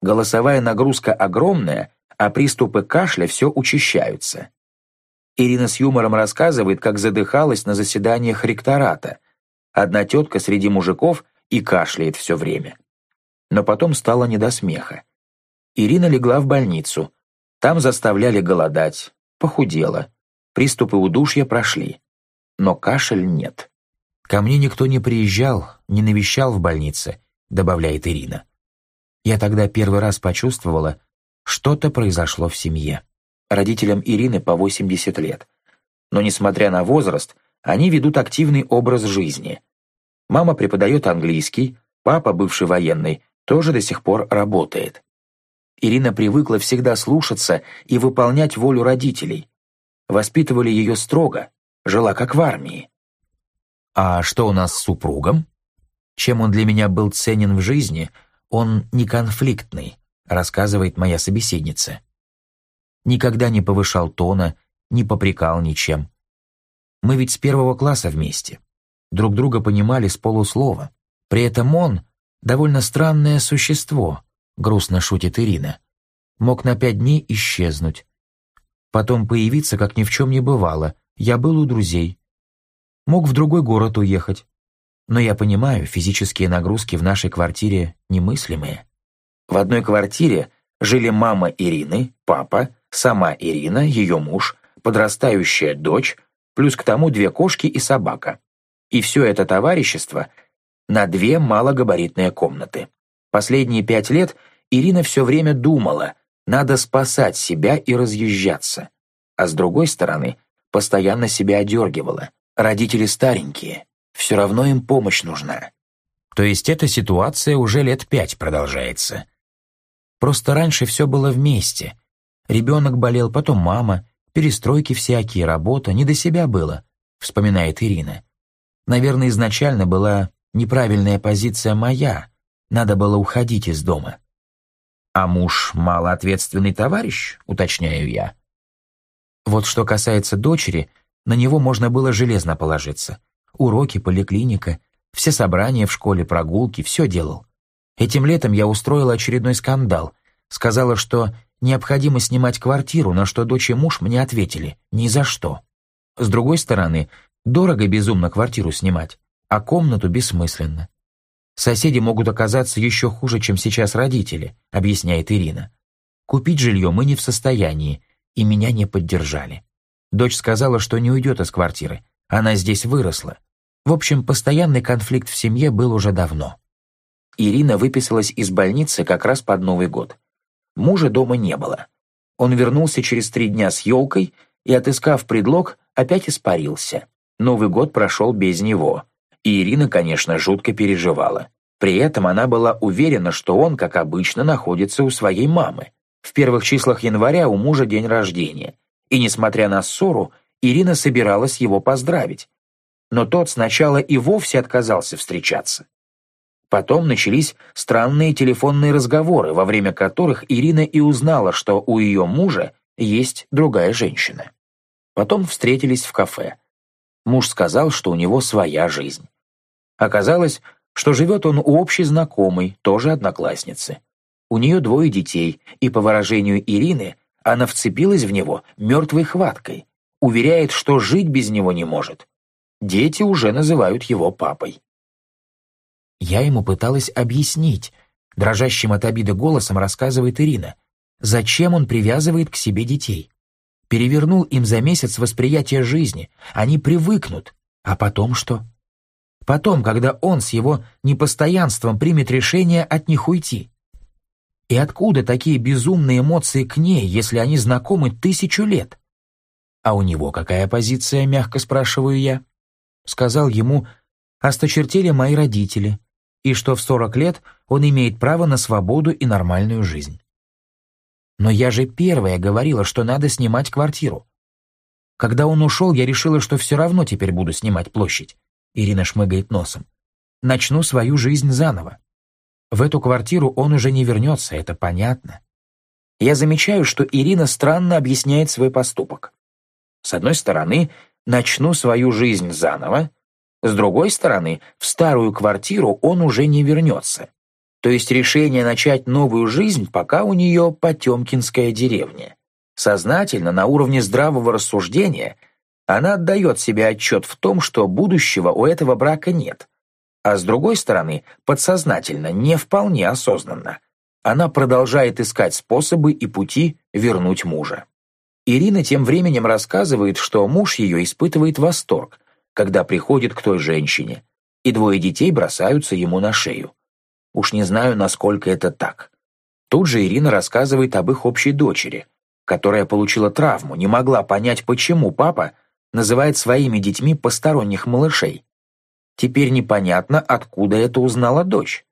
Голосовая нагрузка огромная, а приступы кашля все учащаются. Ирина с юмором рассказывает, как задыхалась на заседаниях ректората. Одна тетка среди мужиков и кашляет все время. Но потом стало не до смеха. Ирина легла в больницу. Там заставляли голодать, похудела. Приступы удушья прошли. Но кашель нет. «Ко мне никто не приезжал, не навещал в больнице», добавляет Ирина. Я тогда первый раз почувствовала, что-то произошло в семье. Родителям Ирины по 80 лет. Но, несмотря на возраст, они ведут активный образ жизни. Мама преподает английский, папа, бывший военный, тоже до сих пор работает. Ирина привыкла всегда слушаться и выполнять волю родителей. Воспитывали ее строго, жила как в армии. А что у нас с супругом? Чем он для меня был ценен в жизни, он не конфликтный, рассказывает моя собеседница никогда не повышал тона, не попрекал ничем. Мы ведь с первого класса вместе. Друг друга понимали с полуслова. При этом он — довольно странное существо, грустно шутит Ирина. Мог на пять дней исчезнуть. Потом появиться, как ни в чем не бывало. Я был у друзей. Мог в другой город уехать. Но я понимаю, физические нагрузки в нашей квартире немыслимые. В одной квартире жили мама Ирины, папа, сама Ирина, ее муж, подрастающая дочь, плюс к тому две кошки и собака. И все это товарищество на две малогабаритные комнаты. Последние пять лет Ирина все время думала, надо спасать себя и разъезжаться. А с другой стороны, постоянно себя одергивала. Родители старенькие, все равно им помощь нужна. То есть эта ситуация уже лет пять продолжается. Просто раньше все было вместе, Ребенок болел, потом мама, перестройки всякие, работа, не до себя было, вспоминает Ирина. Наверное, изначально была неправильная позиция моя, надо было уходить из дома. А муж малоответственный товарищ, уточняю я. Вот что касается дочери, На него можно было железно положиться. Уроки, поликлиника, все собрания в школе, прогулки, все делал. Этим летом я устроила очередной скандал. Сказала, что необходимо снимать квартиру, на что дочь и муж мне ответили «ни за что». С другой стороны, дорого безумно квартиру снимать, а комнату бессмысленно. Соседи могут оказаться еще хуже, чем сейчас родители, объясняет Ирина. Купить жилье мы не в состоянии, и меня не поддержали. Дочь сказала, что не уйдет из квартиры, она здесь выросла. В общем, постоянный конфликт в семье был уже давно. Ирина выписалась из больницы как раз под Новый год. Мужа дома не было. Он вернулся через три дня с елкой и, отыскав предлог, опять испарился. Новый год прошел без него. И Ирина, конечно, жутко переживала. При этом она была уверена, что он, как обычно, находится у своей мамы. В первых числах января у мужа день рождения. И, несмотря на ссору, Ирина собиралась его поздравить. Но тот сначала и вовсе отказался встречаться. Потом начались странные телефонные разговоры, во время которых Ирина и узнала, что у ее мужа есть другая женщина. Потом встретились в кафе. Муж сказал, что у него своя жизнь. Оказалось, что живет он у общей знакомой, тоже одноклассницы. У нее двое детей, и, по выражению Ирины, она вцепилась в него мертвой хваткой, уверяет, что жить без него не может. Дети уже называют его папой. Я ему пыталась объяснить, дрожащим от обиды голосом рассказывает Ирина, зачем он привязывает к себе детей. Перевернул им за месяц восприятие жизни, они привыкнут, а потом что? Потом, когда он с его непостоянством примет решение от них уйти. И откуда такие безумные эмоции к ней, если они знакомы тысячу лет? А у него какая позиция, мягко спрашиваю я? Сказал ему, осточертели мои родители, и что в 40 лет он имеет право на свободу и нормальную жизнь. Но я же первая говорила, что надо снимать квартиру. Когда он ушел, я решила, что все равно теперь буду снимать площадь. Ирина шмыгает носом. Начну свою жизнь заново. В эту квартиру он уже не вернется, это понятно. Я замечаю, что Ирина странно объясняет свой поступок. С одной стороны, начну свою жизнь заново, с другой стороны, в старую квартиру он уже не вернется. То есть решение начать новую жизнь пока у нее Потемкинская деревня. Сознательно, на уровне здравого рассуждения, она отдает себе отчет в том, что будущего у этого брака нет. А с другой стороны, подсознательно, не вполне осознанно. Она продолжает искать способы и пути вернуть мужа. Ирина тем временем рассказывает, что муж ее испытывает восторг, когда приходит к той женщине, и двое детей бросаются ему на шею. Уж не знаю, насколько это так. Тут же Ирина рассказывает об их общей дочери, которая получила травму, не могла понять, почему папа называет своими детьми посторонних малышей. Теперь непонятно, откуда это узнала дочь.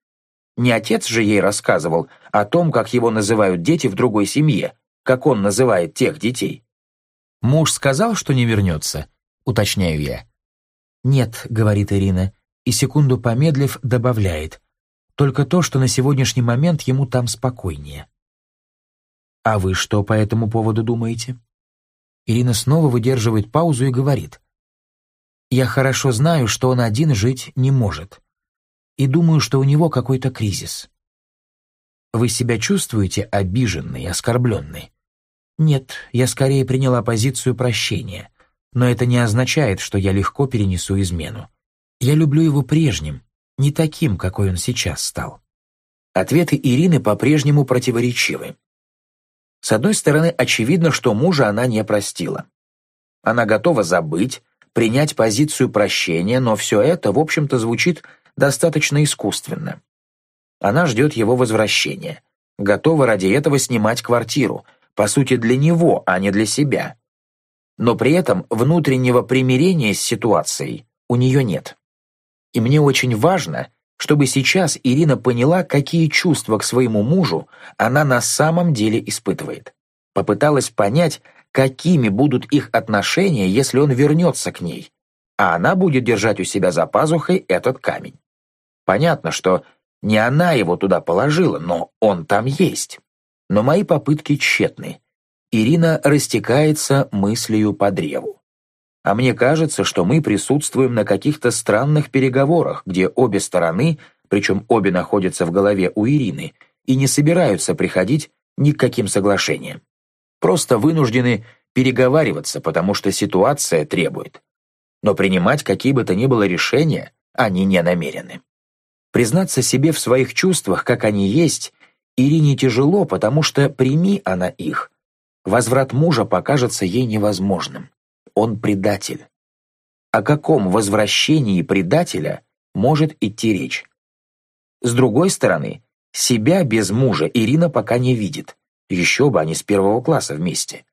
Не отец же ей рассказывал о том, как его называют дети в другой семье, как он называет тех детей. «Муж сказал, что не вернется?» — уточняю я. «Нет», — говорит Ирина, и секунду помедлив добавляет, «только то, что на сегодняшний момент ему там спокойнее». «А вы что по этому поводу думаете?» Ирина снова выдерживает паузу и говорит, «Я хорошо знаю, что он один жить не может, и думаю, что у него какой-то кризис». «Вы себя чувствуете обиженной, оскорбленной?» «Нет, я скорее приняла позицию прощения» но это не означает, что я легко перенесу измену. Я люблю его прежним, не таким, какой он сейчас стал. Ответы Ирины по-прежнему противоречивы. С одной стороны, очевидно, что мужа она не простила. Она готова забыть, принять позицию прощения, но все это, в общем-то, звучит достаточно искусственно. Она ждет его возвращения, готова ради этого снимать квартиру, по сути, для него, а не для себя но при этом внутреннего примирения с ситуацией у нее нет. И мне очень важно, чтобы сейчас Ирина поняла, какие чувства к своему мужу она на самом деле испытывает. Попыталась понять, какими будут их отношения, если он вернется к ней, а она будет держать у себя за пазухой этот камень. Понятно, что не она его туда положила, но он там есть. Но мои попытки тщетны. Ирина растекается мыслью по древу. А мне кажется, что мы присутствуем на каких-то странных переговорах, где обе стороны, причем обе находятся в голове у Ирины, и не собираются приходить ни к каким соглашениям. Просто вынуждены переговариваться, потому что ситуация требует. Но принимать какие бы то ни было решения они не намерены. Признаться себе в своих чувствах, как они есть, Ирине тяжело, потому что, прими она их, возврат мужа покажется ей невозможным. Он предатель. О каком возвращении предателя может идти речь? С другой стороны, себя без мужа Ирина пока не видит. Еще бы они с первого класса вместе.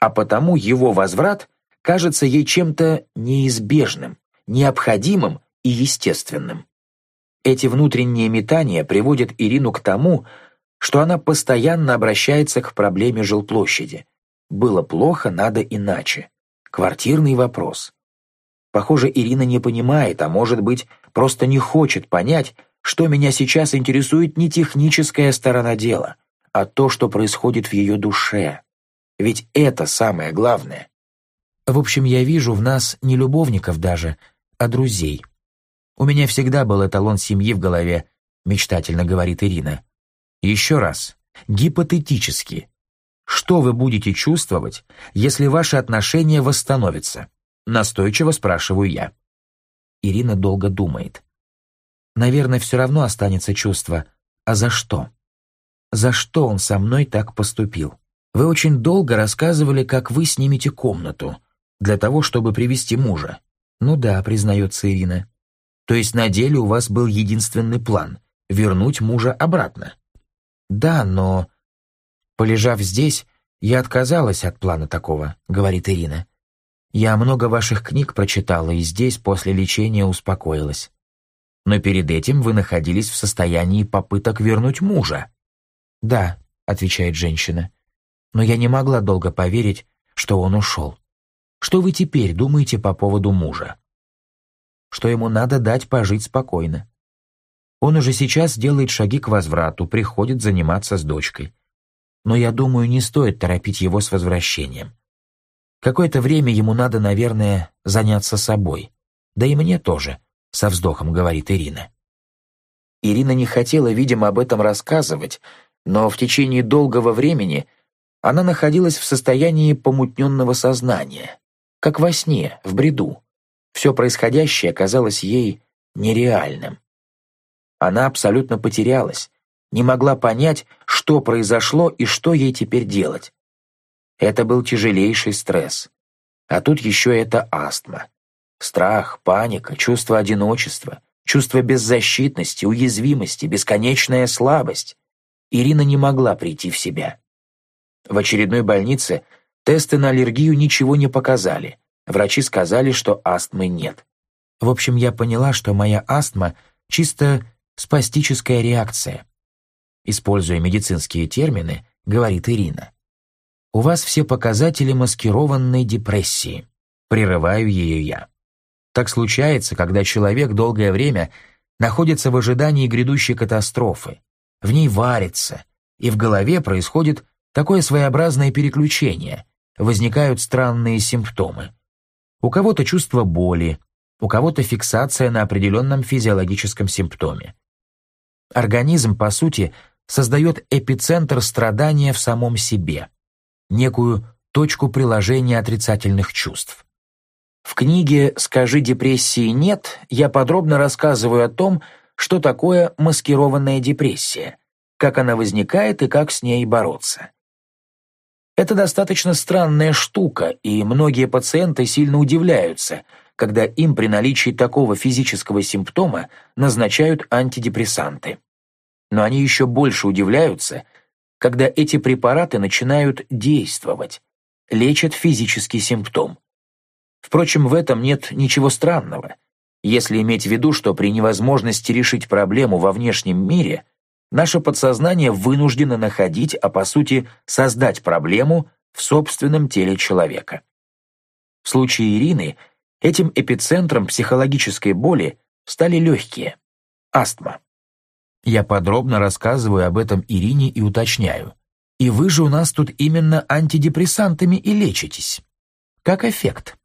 А потому его возврат кажется ей чем-то неизбежным, необходимым и естественным. Эти внутренние метания приводят Ирину к тому, что она постоянно обращается к проблеме жилплощади. Было плохо, надо иначе. Квартирный вопрос. Похоже, Ирина не понимает, а может быть, просто не хочет понять, что меня сейчас интересует не техническая сторона дела, а то, что происходит в ее душе. Ведь это самое главное. В общем, я вижу в нас не любовников даже, а друзей. У меня всегда был эталон семьи в голове, мечтательно говорит Ирина. Еще раз, гипотетически, что вы будете чувствовать, если ваши отношения восстановятся? Настойчиво спрашиваю я. Ирина долго думает. Наверное, все равно останется чувство. А за что? За что он со мной так поступил? Вы очень долго рассказывали, как вы снимете комнату для того, чтобы привести мужа. Ну да, признается Ирина. То есть на деле у вас был единственный план — вернуть мужа обратно. Да, но... Полежав здесь, я отказалась от плана такого, говорит Ирина. Я много ваших книг прочитала и здесь после лечения успокоилась. Но перед этим вы находились в состоянии попыток вернуть мужа. Да, отвечает женщина. Но я не могла долго поверить, что он ушел. Что вы теперь думаете по поводу мужа? Что ему надо дать пожить спокойно. Он уже сейчас делает шаги к возврату, приходит заниматься с дочкой. Но я думаю, не стоит торопить его с возвращением. Какое-то время ему надо, наверное, заняться собой. Да и мне тоже, со вздохом говорит Ирина. Ирина не хотела, видимо, об этом рассказывать, но в течение долгого времени она находилась в состоянии помутненного сознания, как во сне, в бреду. Все происходящее казалось ей нереальным. Она абсолютно потерялась, не могла понять, что произошло и что ей теперь делать. Это был тяжелейший стресс. А тут еще это астма. Страх, паника, чувство одиночества, чувство беззащитности, уязвимости, бесконечная слабость. Ирина не могла прийти в себя. В очередной больнице тесты на аллергию ничего не показали. Врачи сказали, что астмы нет. В общем, я поняла, что моя астма чисто спастическая реакция. Используя медицинские термины, говорит Ирина. У вас все показатели маскированной депрессии. Прерываю ее я. Так случается, когда человек долгое время находится в ожидании грядущей катастрофы, в ней варится, и в голове происходит такое своеобразное переключение, возникают странные симптомы. У кого-то чувство боли, у кого-то фиксация на определенном физиологическом симптоме. Организм, по сути, создает эпицентр страдания в самом себе, некую точку приложения отрицательных чувств. В книге «Скажи депрессии нет» я подробно рассказываю о том, что такое маскированная депрессия, как она возникает и как с ней бороться. Это достаточно странная штука, и многие пациенты сильно удивляются, когда им при наличии такого физического симптома назначают антидепрессанты. Но они еще больше удивляются, когда эти препараты начинают действовать, лечат физический симптом. Впрочем, в этом нет ничего странного, если иметь в виду, что при невозможности решить проблему во внешнем мире наше подсознание вынуждено находить, а по сути создать проблему в собственном теле человека. В случае Ирины этим эпицентром психологической боли стали легкие – астма. Я подробно рассказываю об этом Ирине и уточняю. И вы же у нас тут именно антидепрессантами и лечитесь. Как эффект?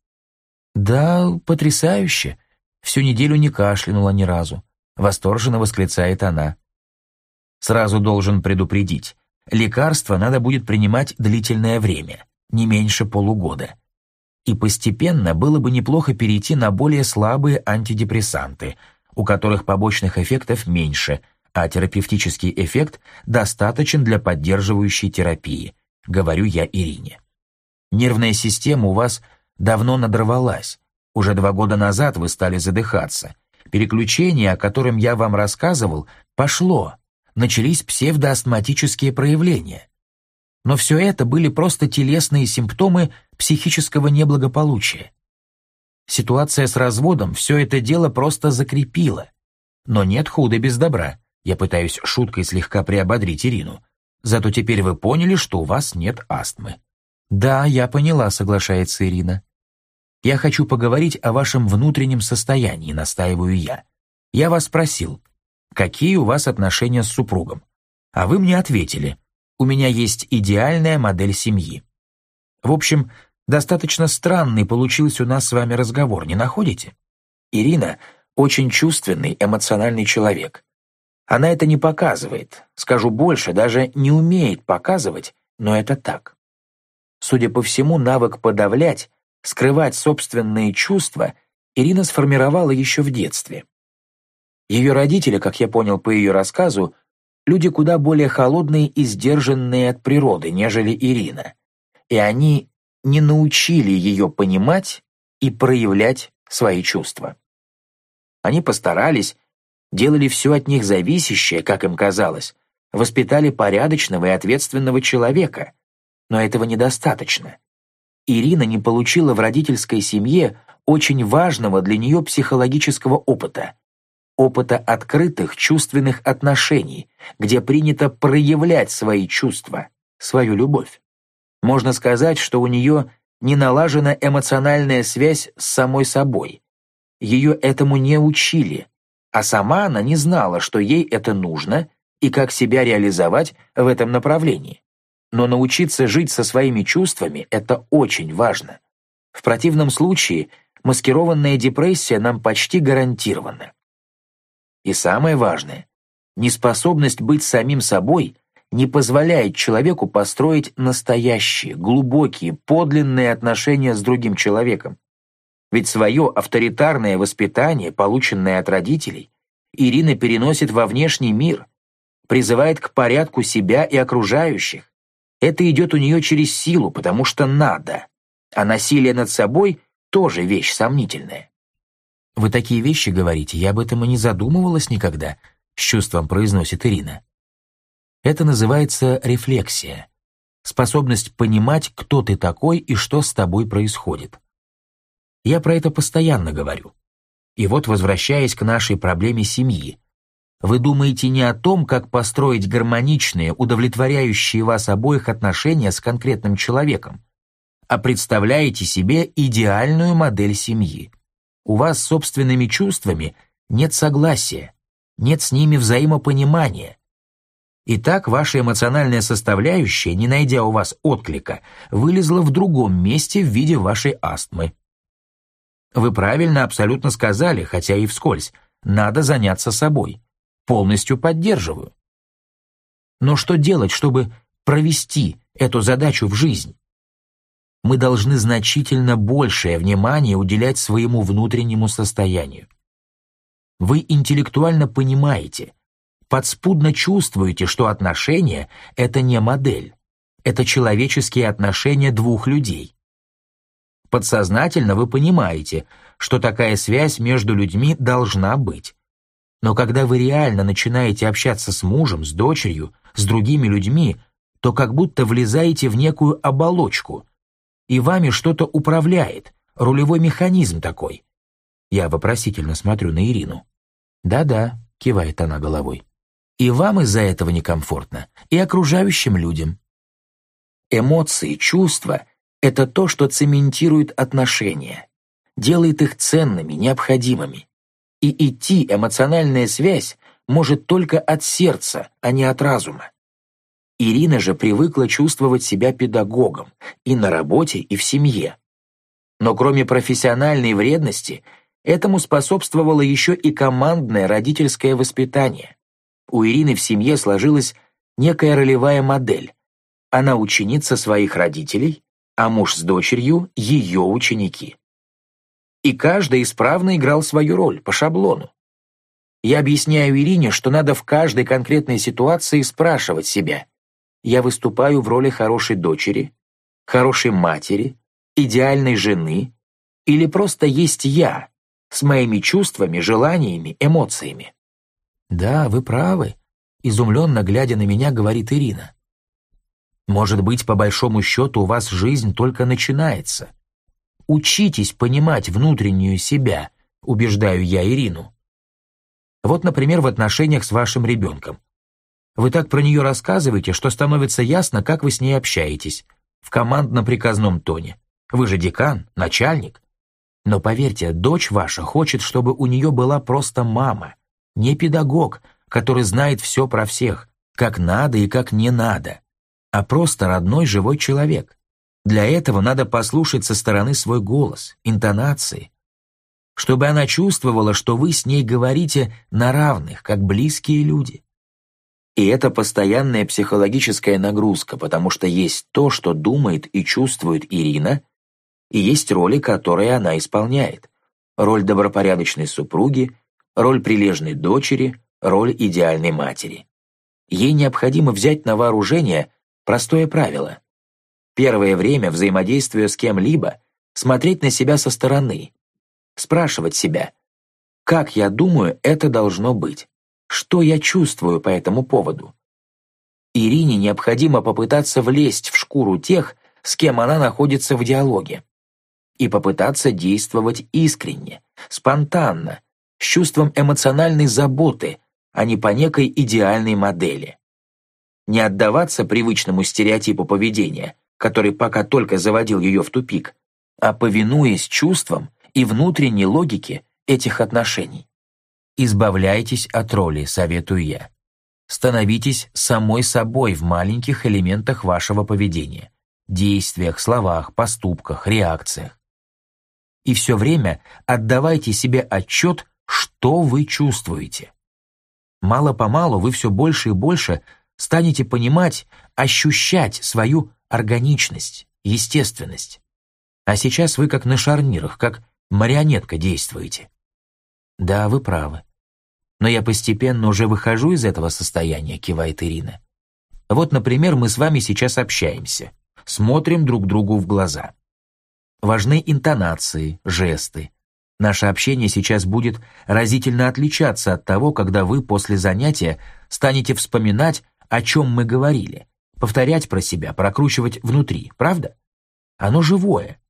«Да, потрясающе. Всю неделю не кашлянула ни разу», — восторженно восклицает она. Сразу должен предупредить. Лекарства надо будет принимать длительное время, не меньше полугода. И постепенно было бы неплохо перейти на более слабые антидепрессанты, у которых побочных эффектов меньше, а терапевтический эффект достаточен для поддерживающей терапии, говорю я Ирине. Нервная система у вас давно надрывалась. Уже два года назад вы стали задыхаться. Переключение, о котором я вам рассказывал, пошло. Начались псевдоастматические проявления. Но все это были просто телесные симптомы психического неблагополучия. Ситуация с разводом все это дело просто закрепила. Но нет худа без добра. Я пытаюсь шуткой слегка приободрить Ирину. Зато теперь вы поняли, что у вас нет астмы. Да, я поняла, соглашается Ирина. Я хочу поговорить о вашем внутреннем состоянии, настаиваю я. Я вас спросил, какие у вас отношения с супругом? А вы мне ответили, у меня есть идеальная модель семьи. В общем, достаточно странный получился у нас с вами разговор, не находите? Ирина очень чувственный, эмоциональный человек. Она это не показывает, скажу больше, даже не умеет показывать, но это так. Судя по всему, навык подавлять, скрывать собственные чувства Ирина сформировала еще в детстве. Ее родители, как я понял по ее рассказу, люди куда более холодные и сдержанные от природы, нежели Ирина. И они не научили ее понимать и проявлять свои чувства. Они постарались, делали все от них зависящее, как им казалось, воспитали порядочного и ответственного человека, но этого недостаточно. Ирина не получила в родительской семье очень важного для нее психологического опыта опыта открытых чувственных отношений, где принято проявлять свои чувства, свою любовь. Можно сказать, что у нее не налажена эмоциональная связь с самой собой. Ее этому не учили, а сама она не знала, что ей это нужно и как себя реализовать в этом направлении. Но научиться жить со своими чувствами – это очень важно. В противном случае маскированная депрессия нам почти гарантирована. И самое важное, неспособность быть самим собой не позволяет человеку построить настоящие, глубокие, подлинные отношения с другим человеком. Ведь свое авторитарное воспитание, полученное от родителей, Ирина переносит во внешний мир, призывает к порядку себя и окружающих. Это идет у нее через силу, потому что надо. А насилие над собой тоже вещь сомнительная. «Вы такие вещи говорите, я об этом и не задумывалась никогда», — с чувством произносит Ирина. Это называется рефлексия. Способность понимать, кто ты такой и что с тобой происходит. Я про это постоянно говорю. И вот, возвращаясь к нашей проблеме семьи, вы думаете не о том, как построить гармоничные, удовлетворяющие вас обоих отношения с конкретным человеком, а представляете себе идеальную модель семьи. У вас с собственными чувствами нет согласия, нет с ними взаимопонимания. И так ваша эмоциональная составляющая, не найдя у вас отклика, вылезла в другом месте в виде вашей астмы. Вы правильно абсолютно сказали, хотя и вскользь, надо заняться собой. Полностью поддерживаю. Но что делать, чтобы провести эту задачу в жизнь? мы должны значительно большее внимание уделять своему внутреннему состоянию. Вы интеллектуально понимаете, подспудно чувствуете, что отношения — это не модель, это человеческие отношения двух людей. Подсознательно вы понимаете, что такая связь между людьми должна быть. Но когда вы реально начинаете общаться с мужем, с дочерью, с другими людьми, то как будто влезаете в некую оболочку — и вами что-то управляет, рулевой механизм такой. Я вопросительно смотрю на Ирину. «Да-да», — кивает она головой. «И вам из-за этого некомфортно, и окружающим людям». Эмоции, чувства — это то, что цементирует отношения, делает их ценными, необходимыми. И идти эмоциональная связь может только от сердца, а не от разума. Ирина же привыкла чувствовать себя педагогом и на работе, и в семье. Но кроме профессиональной вредности, этому способствовало еще и командное родительское воспитание. У Ирины в семье сложилась некая ролевая модель. Она ученица своих родителей, а муж с дочерью — ее ученики. И каждый исправно играл свою роль, по шаблону. Я объясняю Ирине, что надо в каждой конкретной ситуации спрашивать себя, я выступаю в роли хорошей дочери, хорошей матери, идеальной жены или просто есть я с моими чувствами, желаниями, эмоциями? Да, вы правы, изумленно глядя на меня, говорит Ирина. Может быть, по большому счету у вас жизнь только начинается. Учитесь понимать внутреннюю себя, убеждаю я Ирину. Вот, например, в отношениях с вашим ребенком. Вы так про нее рассказываете, что становится ясно, как вы с ней общаетесь, в командно-приказном тоне. Вы же декан, начальник. Но поверьте, дочь ваша хочет, чтобы у нее была просто мама, не педагог, который знает все про всех, как надо и как не надо, а просто родной живой человек. Для этого надо послушать со стороны свой голос, интонации, чтобы она чувствовала, что вы с ней говорите на равных, как близкие люди. И это постоянная психологическая нагрузка, потому что есть то, что думает и чувствует Ирина, и есть роли, которые она исполняет. Роль добропорядочной супруги, роль прилежной дочери, роль идеальной матери. Ей необходимо взять на вооружение простое правило. Первое время взаимодействия с кем-либо смотреть на себя со стороны, спрашивать себя, как я думаю, это должно быть. Что я чувствую по этому поводу? Ирине необходимо попытаться влезть в шкуру тех, с кем она находится в диалоге, и попытаться действовать искренне, спонтанно, с чувством эмоциональной заботы, а не по некой идеальной модели. Не отдаваться привычному стереотипу поведения, который пока только заводил ее в тупик, а повинуясь чувствам и внутренней логике этих отношений. Избавляйтесь от роли, советую я. Становитесь самой собой в маленьких элементах вашего поведения, действиях, словах, поступках, реакциях. И все время отдавайте себе отчет, что вы чувствуете. Мало-помалу вы все больше и больше станете понимать, ощущать свою органичность, естественность. А сейчас вы как на шарнирах, как марионетка действуете. Да, вы правы. Но я постепенно уже выхожу из этого состояния, кивает Ирина. Вот, например, мы с вами сейчас общаемся, смотрим друг другу в глаза. Важны интонации, жесты. Наше общение сейчас будет разительно отличаться от того, когда вы после занятия станете вспоминать, о чем мы говорили, повторять про себя, прокручивать внутри, правда? Оно живое.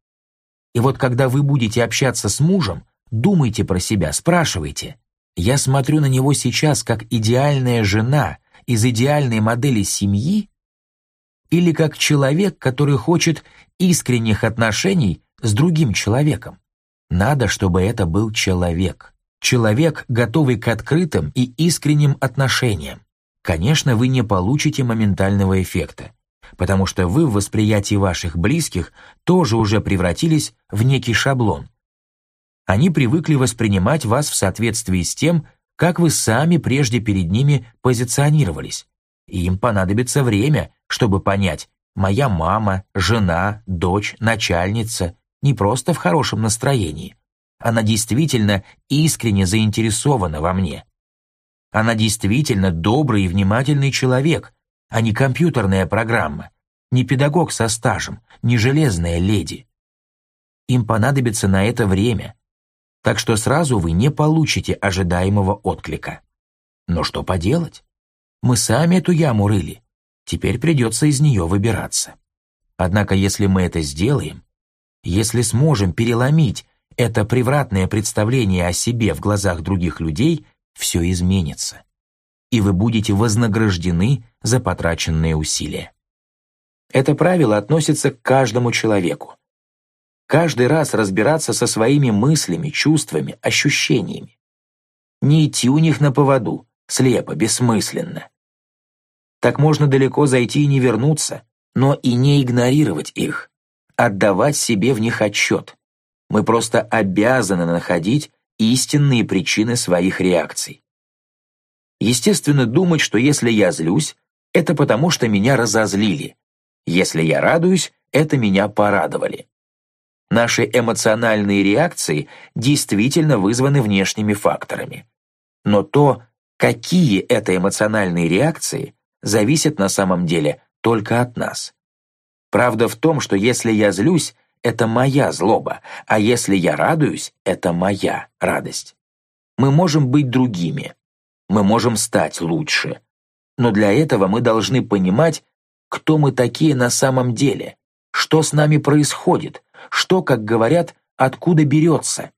И вот когда вы будете общаться с мужем, думайте про себя, спрашивайте, я смотрю на него сейчас как идеальная жена из идеальной модели семьи или как человек, который хочет искренних отношений с другим человеком. Надо, чтобы это был человек. Человек, готовый к открытым и искренним отношениям. Конечно, вы не получите моментального эффекта, потому что вы в восприятии ваших близких тоже уже превратились в некий шаблон, они привыкли воспринимать вас в соответствии с тем, как вы сами прежде перед ними позиционировались. И им понадобится время, чтобы понять, моя мама, жена, дочь, начальница не просто в хорошем настроении. Она действительно искренне заинтересована во мне. Она действительно добрый и внимательный человек, а не компьютерная программа, не педагог со стажем, не железная леди. Им понадобится на это время, так что сразу вы не получите ожидаемого отклика. Но что поделать? Мы сами эту яму рыли, теперь придется из нее выбираться. Однако если мы это сделаем, если сможем переломить это превратное представление о себе в глазах других людей, все изменится. И вы будете вознаграждены за потраченные усилия. Это правило относится к каждому человеку каждый раз разбираться со своими мыслями, чувствами, ощущениями. Не идти у них на поводу, слепо, бессмысленно. Так можно далеко зайти и не вернуться, но и не игнорировать их, отдавать себе в них отчет, Мы просто обязаны находить истинные причины своих реакций. Естественно, думать, что если я злюсь, это потому, что меня разозлили. Если я радуюсь, это меня порадовали. Наши эмоциональные реакции действительно вызваны внешними факторами. Но то, какие это эмоциональные реакции, зависит на самом деле только от нас. Правда в том, что если я злюсь, это моя злоба, а если я радуюсь, это моя радость. Мы можем быть другими, мы можем стать лучше, но для этого мы должны понимать, кто мы такие на самом деле, что с нами происходит, что, как говорят, откуда берется.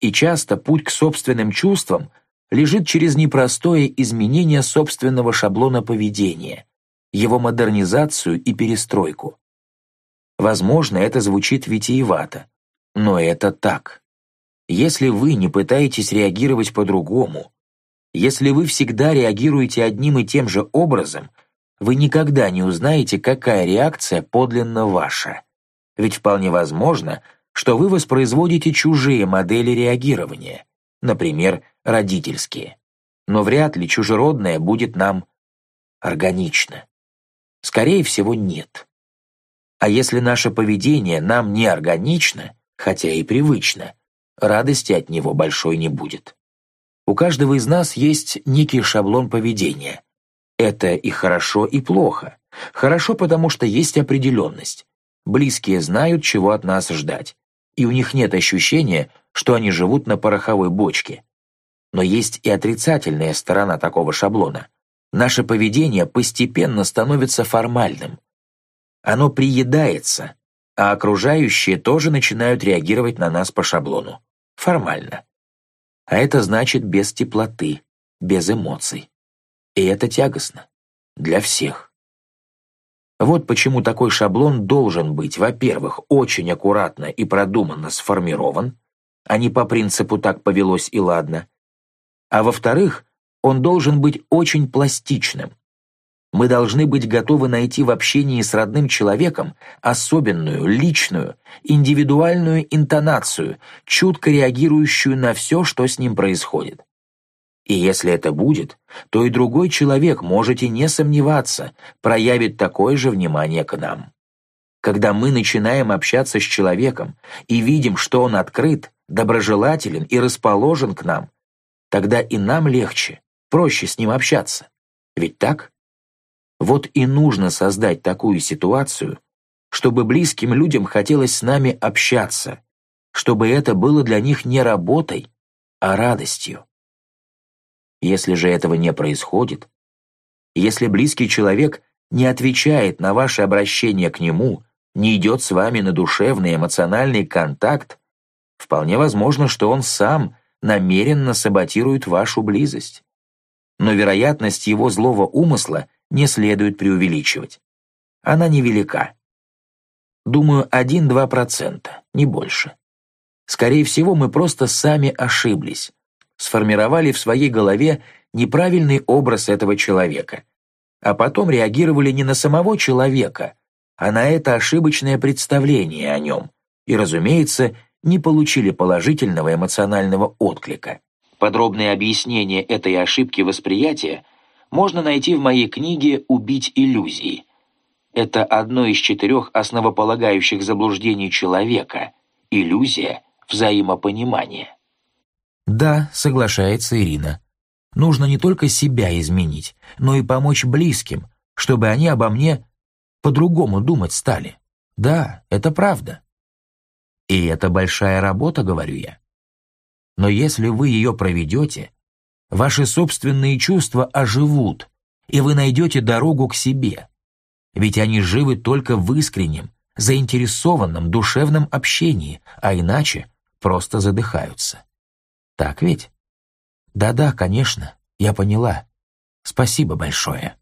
И часто путь к собственным чувствам лежит через непростое изменение собственного шаблона поведения, его модернизацию и перестройку. Возможно, это звучит витиевато, но это так. Если вы не пытаетесь реагировать по-другому, если вы всегда реагируете одним и тем же образом, вы никогда не узнаете, какая реакция подлинно ваша. Ведь вполне возможно, что вы воспроизводите чужие модели реагирования, например, родительские. Но вряд ли чужеродное будет нам органично. Скорее всего, нет. А если наше поведение нам не органично, хотя и привычно, радости от него большой не будет. У каждого из нас есть некий шаблон поведения. Это и хорошо, и плохо. Хорошо, потому что есть определенность. Близкие знают, чего от нас ждать, и у них нет ощущения, что они живут на пороховой бочке. Но есть и отрицательная сторона такого шаблона. Наше поведение постепенно становится формальным, оно приедается, а окружающие тоже начинают реагировать на нас по шаблону. Формально. А это значит без теплоты, без эмоций. И это тягостно. Для всех. Вот почему такой шаблон должен быть, во-первых, очень аккуратно и продуманно сформирован, а не по принципу «так повелось и ладно», а во-вторых, он должен быть очень пластичным, мы должны быть готовы найти в общении с родным человеком особенную, личную, индивидуальную интонацию, чутко реагирующую на все, что с ним происходит. И если это будет, то и другой человек, можете не сомневаться, проявит такое же внимание к нам. Когда мы начинаем общаться с человеком и видим, что он открыт, доброжелателен и расположен к нам, тогда и нам легче, проще с ним общаться. Ведь так? Вот и нужно создать такую ситуацию, чтобы близким людям хотелось с нами общаться, чтобы это было для них не работой, а радостью. Если же этого не происходит, если близкий человек не отвечает на ваше обращение к нему, не идет с вами на душевный эмоциональный контакт, вполне возможно, что он сам намеренно саботирует вашу близость. Но вероятность его злого умысла – не следует преувеличивать. Она невелика. Думаю, 1-2%, не больше. Скорее всего, мы просто сами ошиблись, сформировали в своей голове неправильный образ этого человека, а потом реагировали не на самого человека, а на это ошибочное представление о нем, и, разумеется, не получили положительного эмоционального отклика. Подробное объяснение этой ошибки восприятия – можно найти в моей книге «Убить иллюзии». Это одно из четырех основополагающих заблуждений человека – иллюзия взаимопонимания. Да, соглашается Ирина. Нужно не только себя изменить, но и помочь близким, чтобы они обо мне по-другому думать стали. Да, это правда. И это большая работа, говорю я. Но если вы ее проведете, Ваши собственные чувства оживут, и вы найдете дорогу к себе. Ведь они живы только в искреннем, заинтересованном душевном общении, а иначе просто задыхаются. Так ведь? Да-да, конечно, я поняла. Спасибо большое.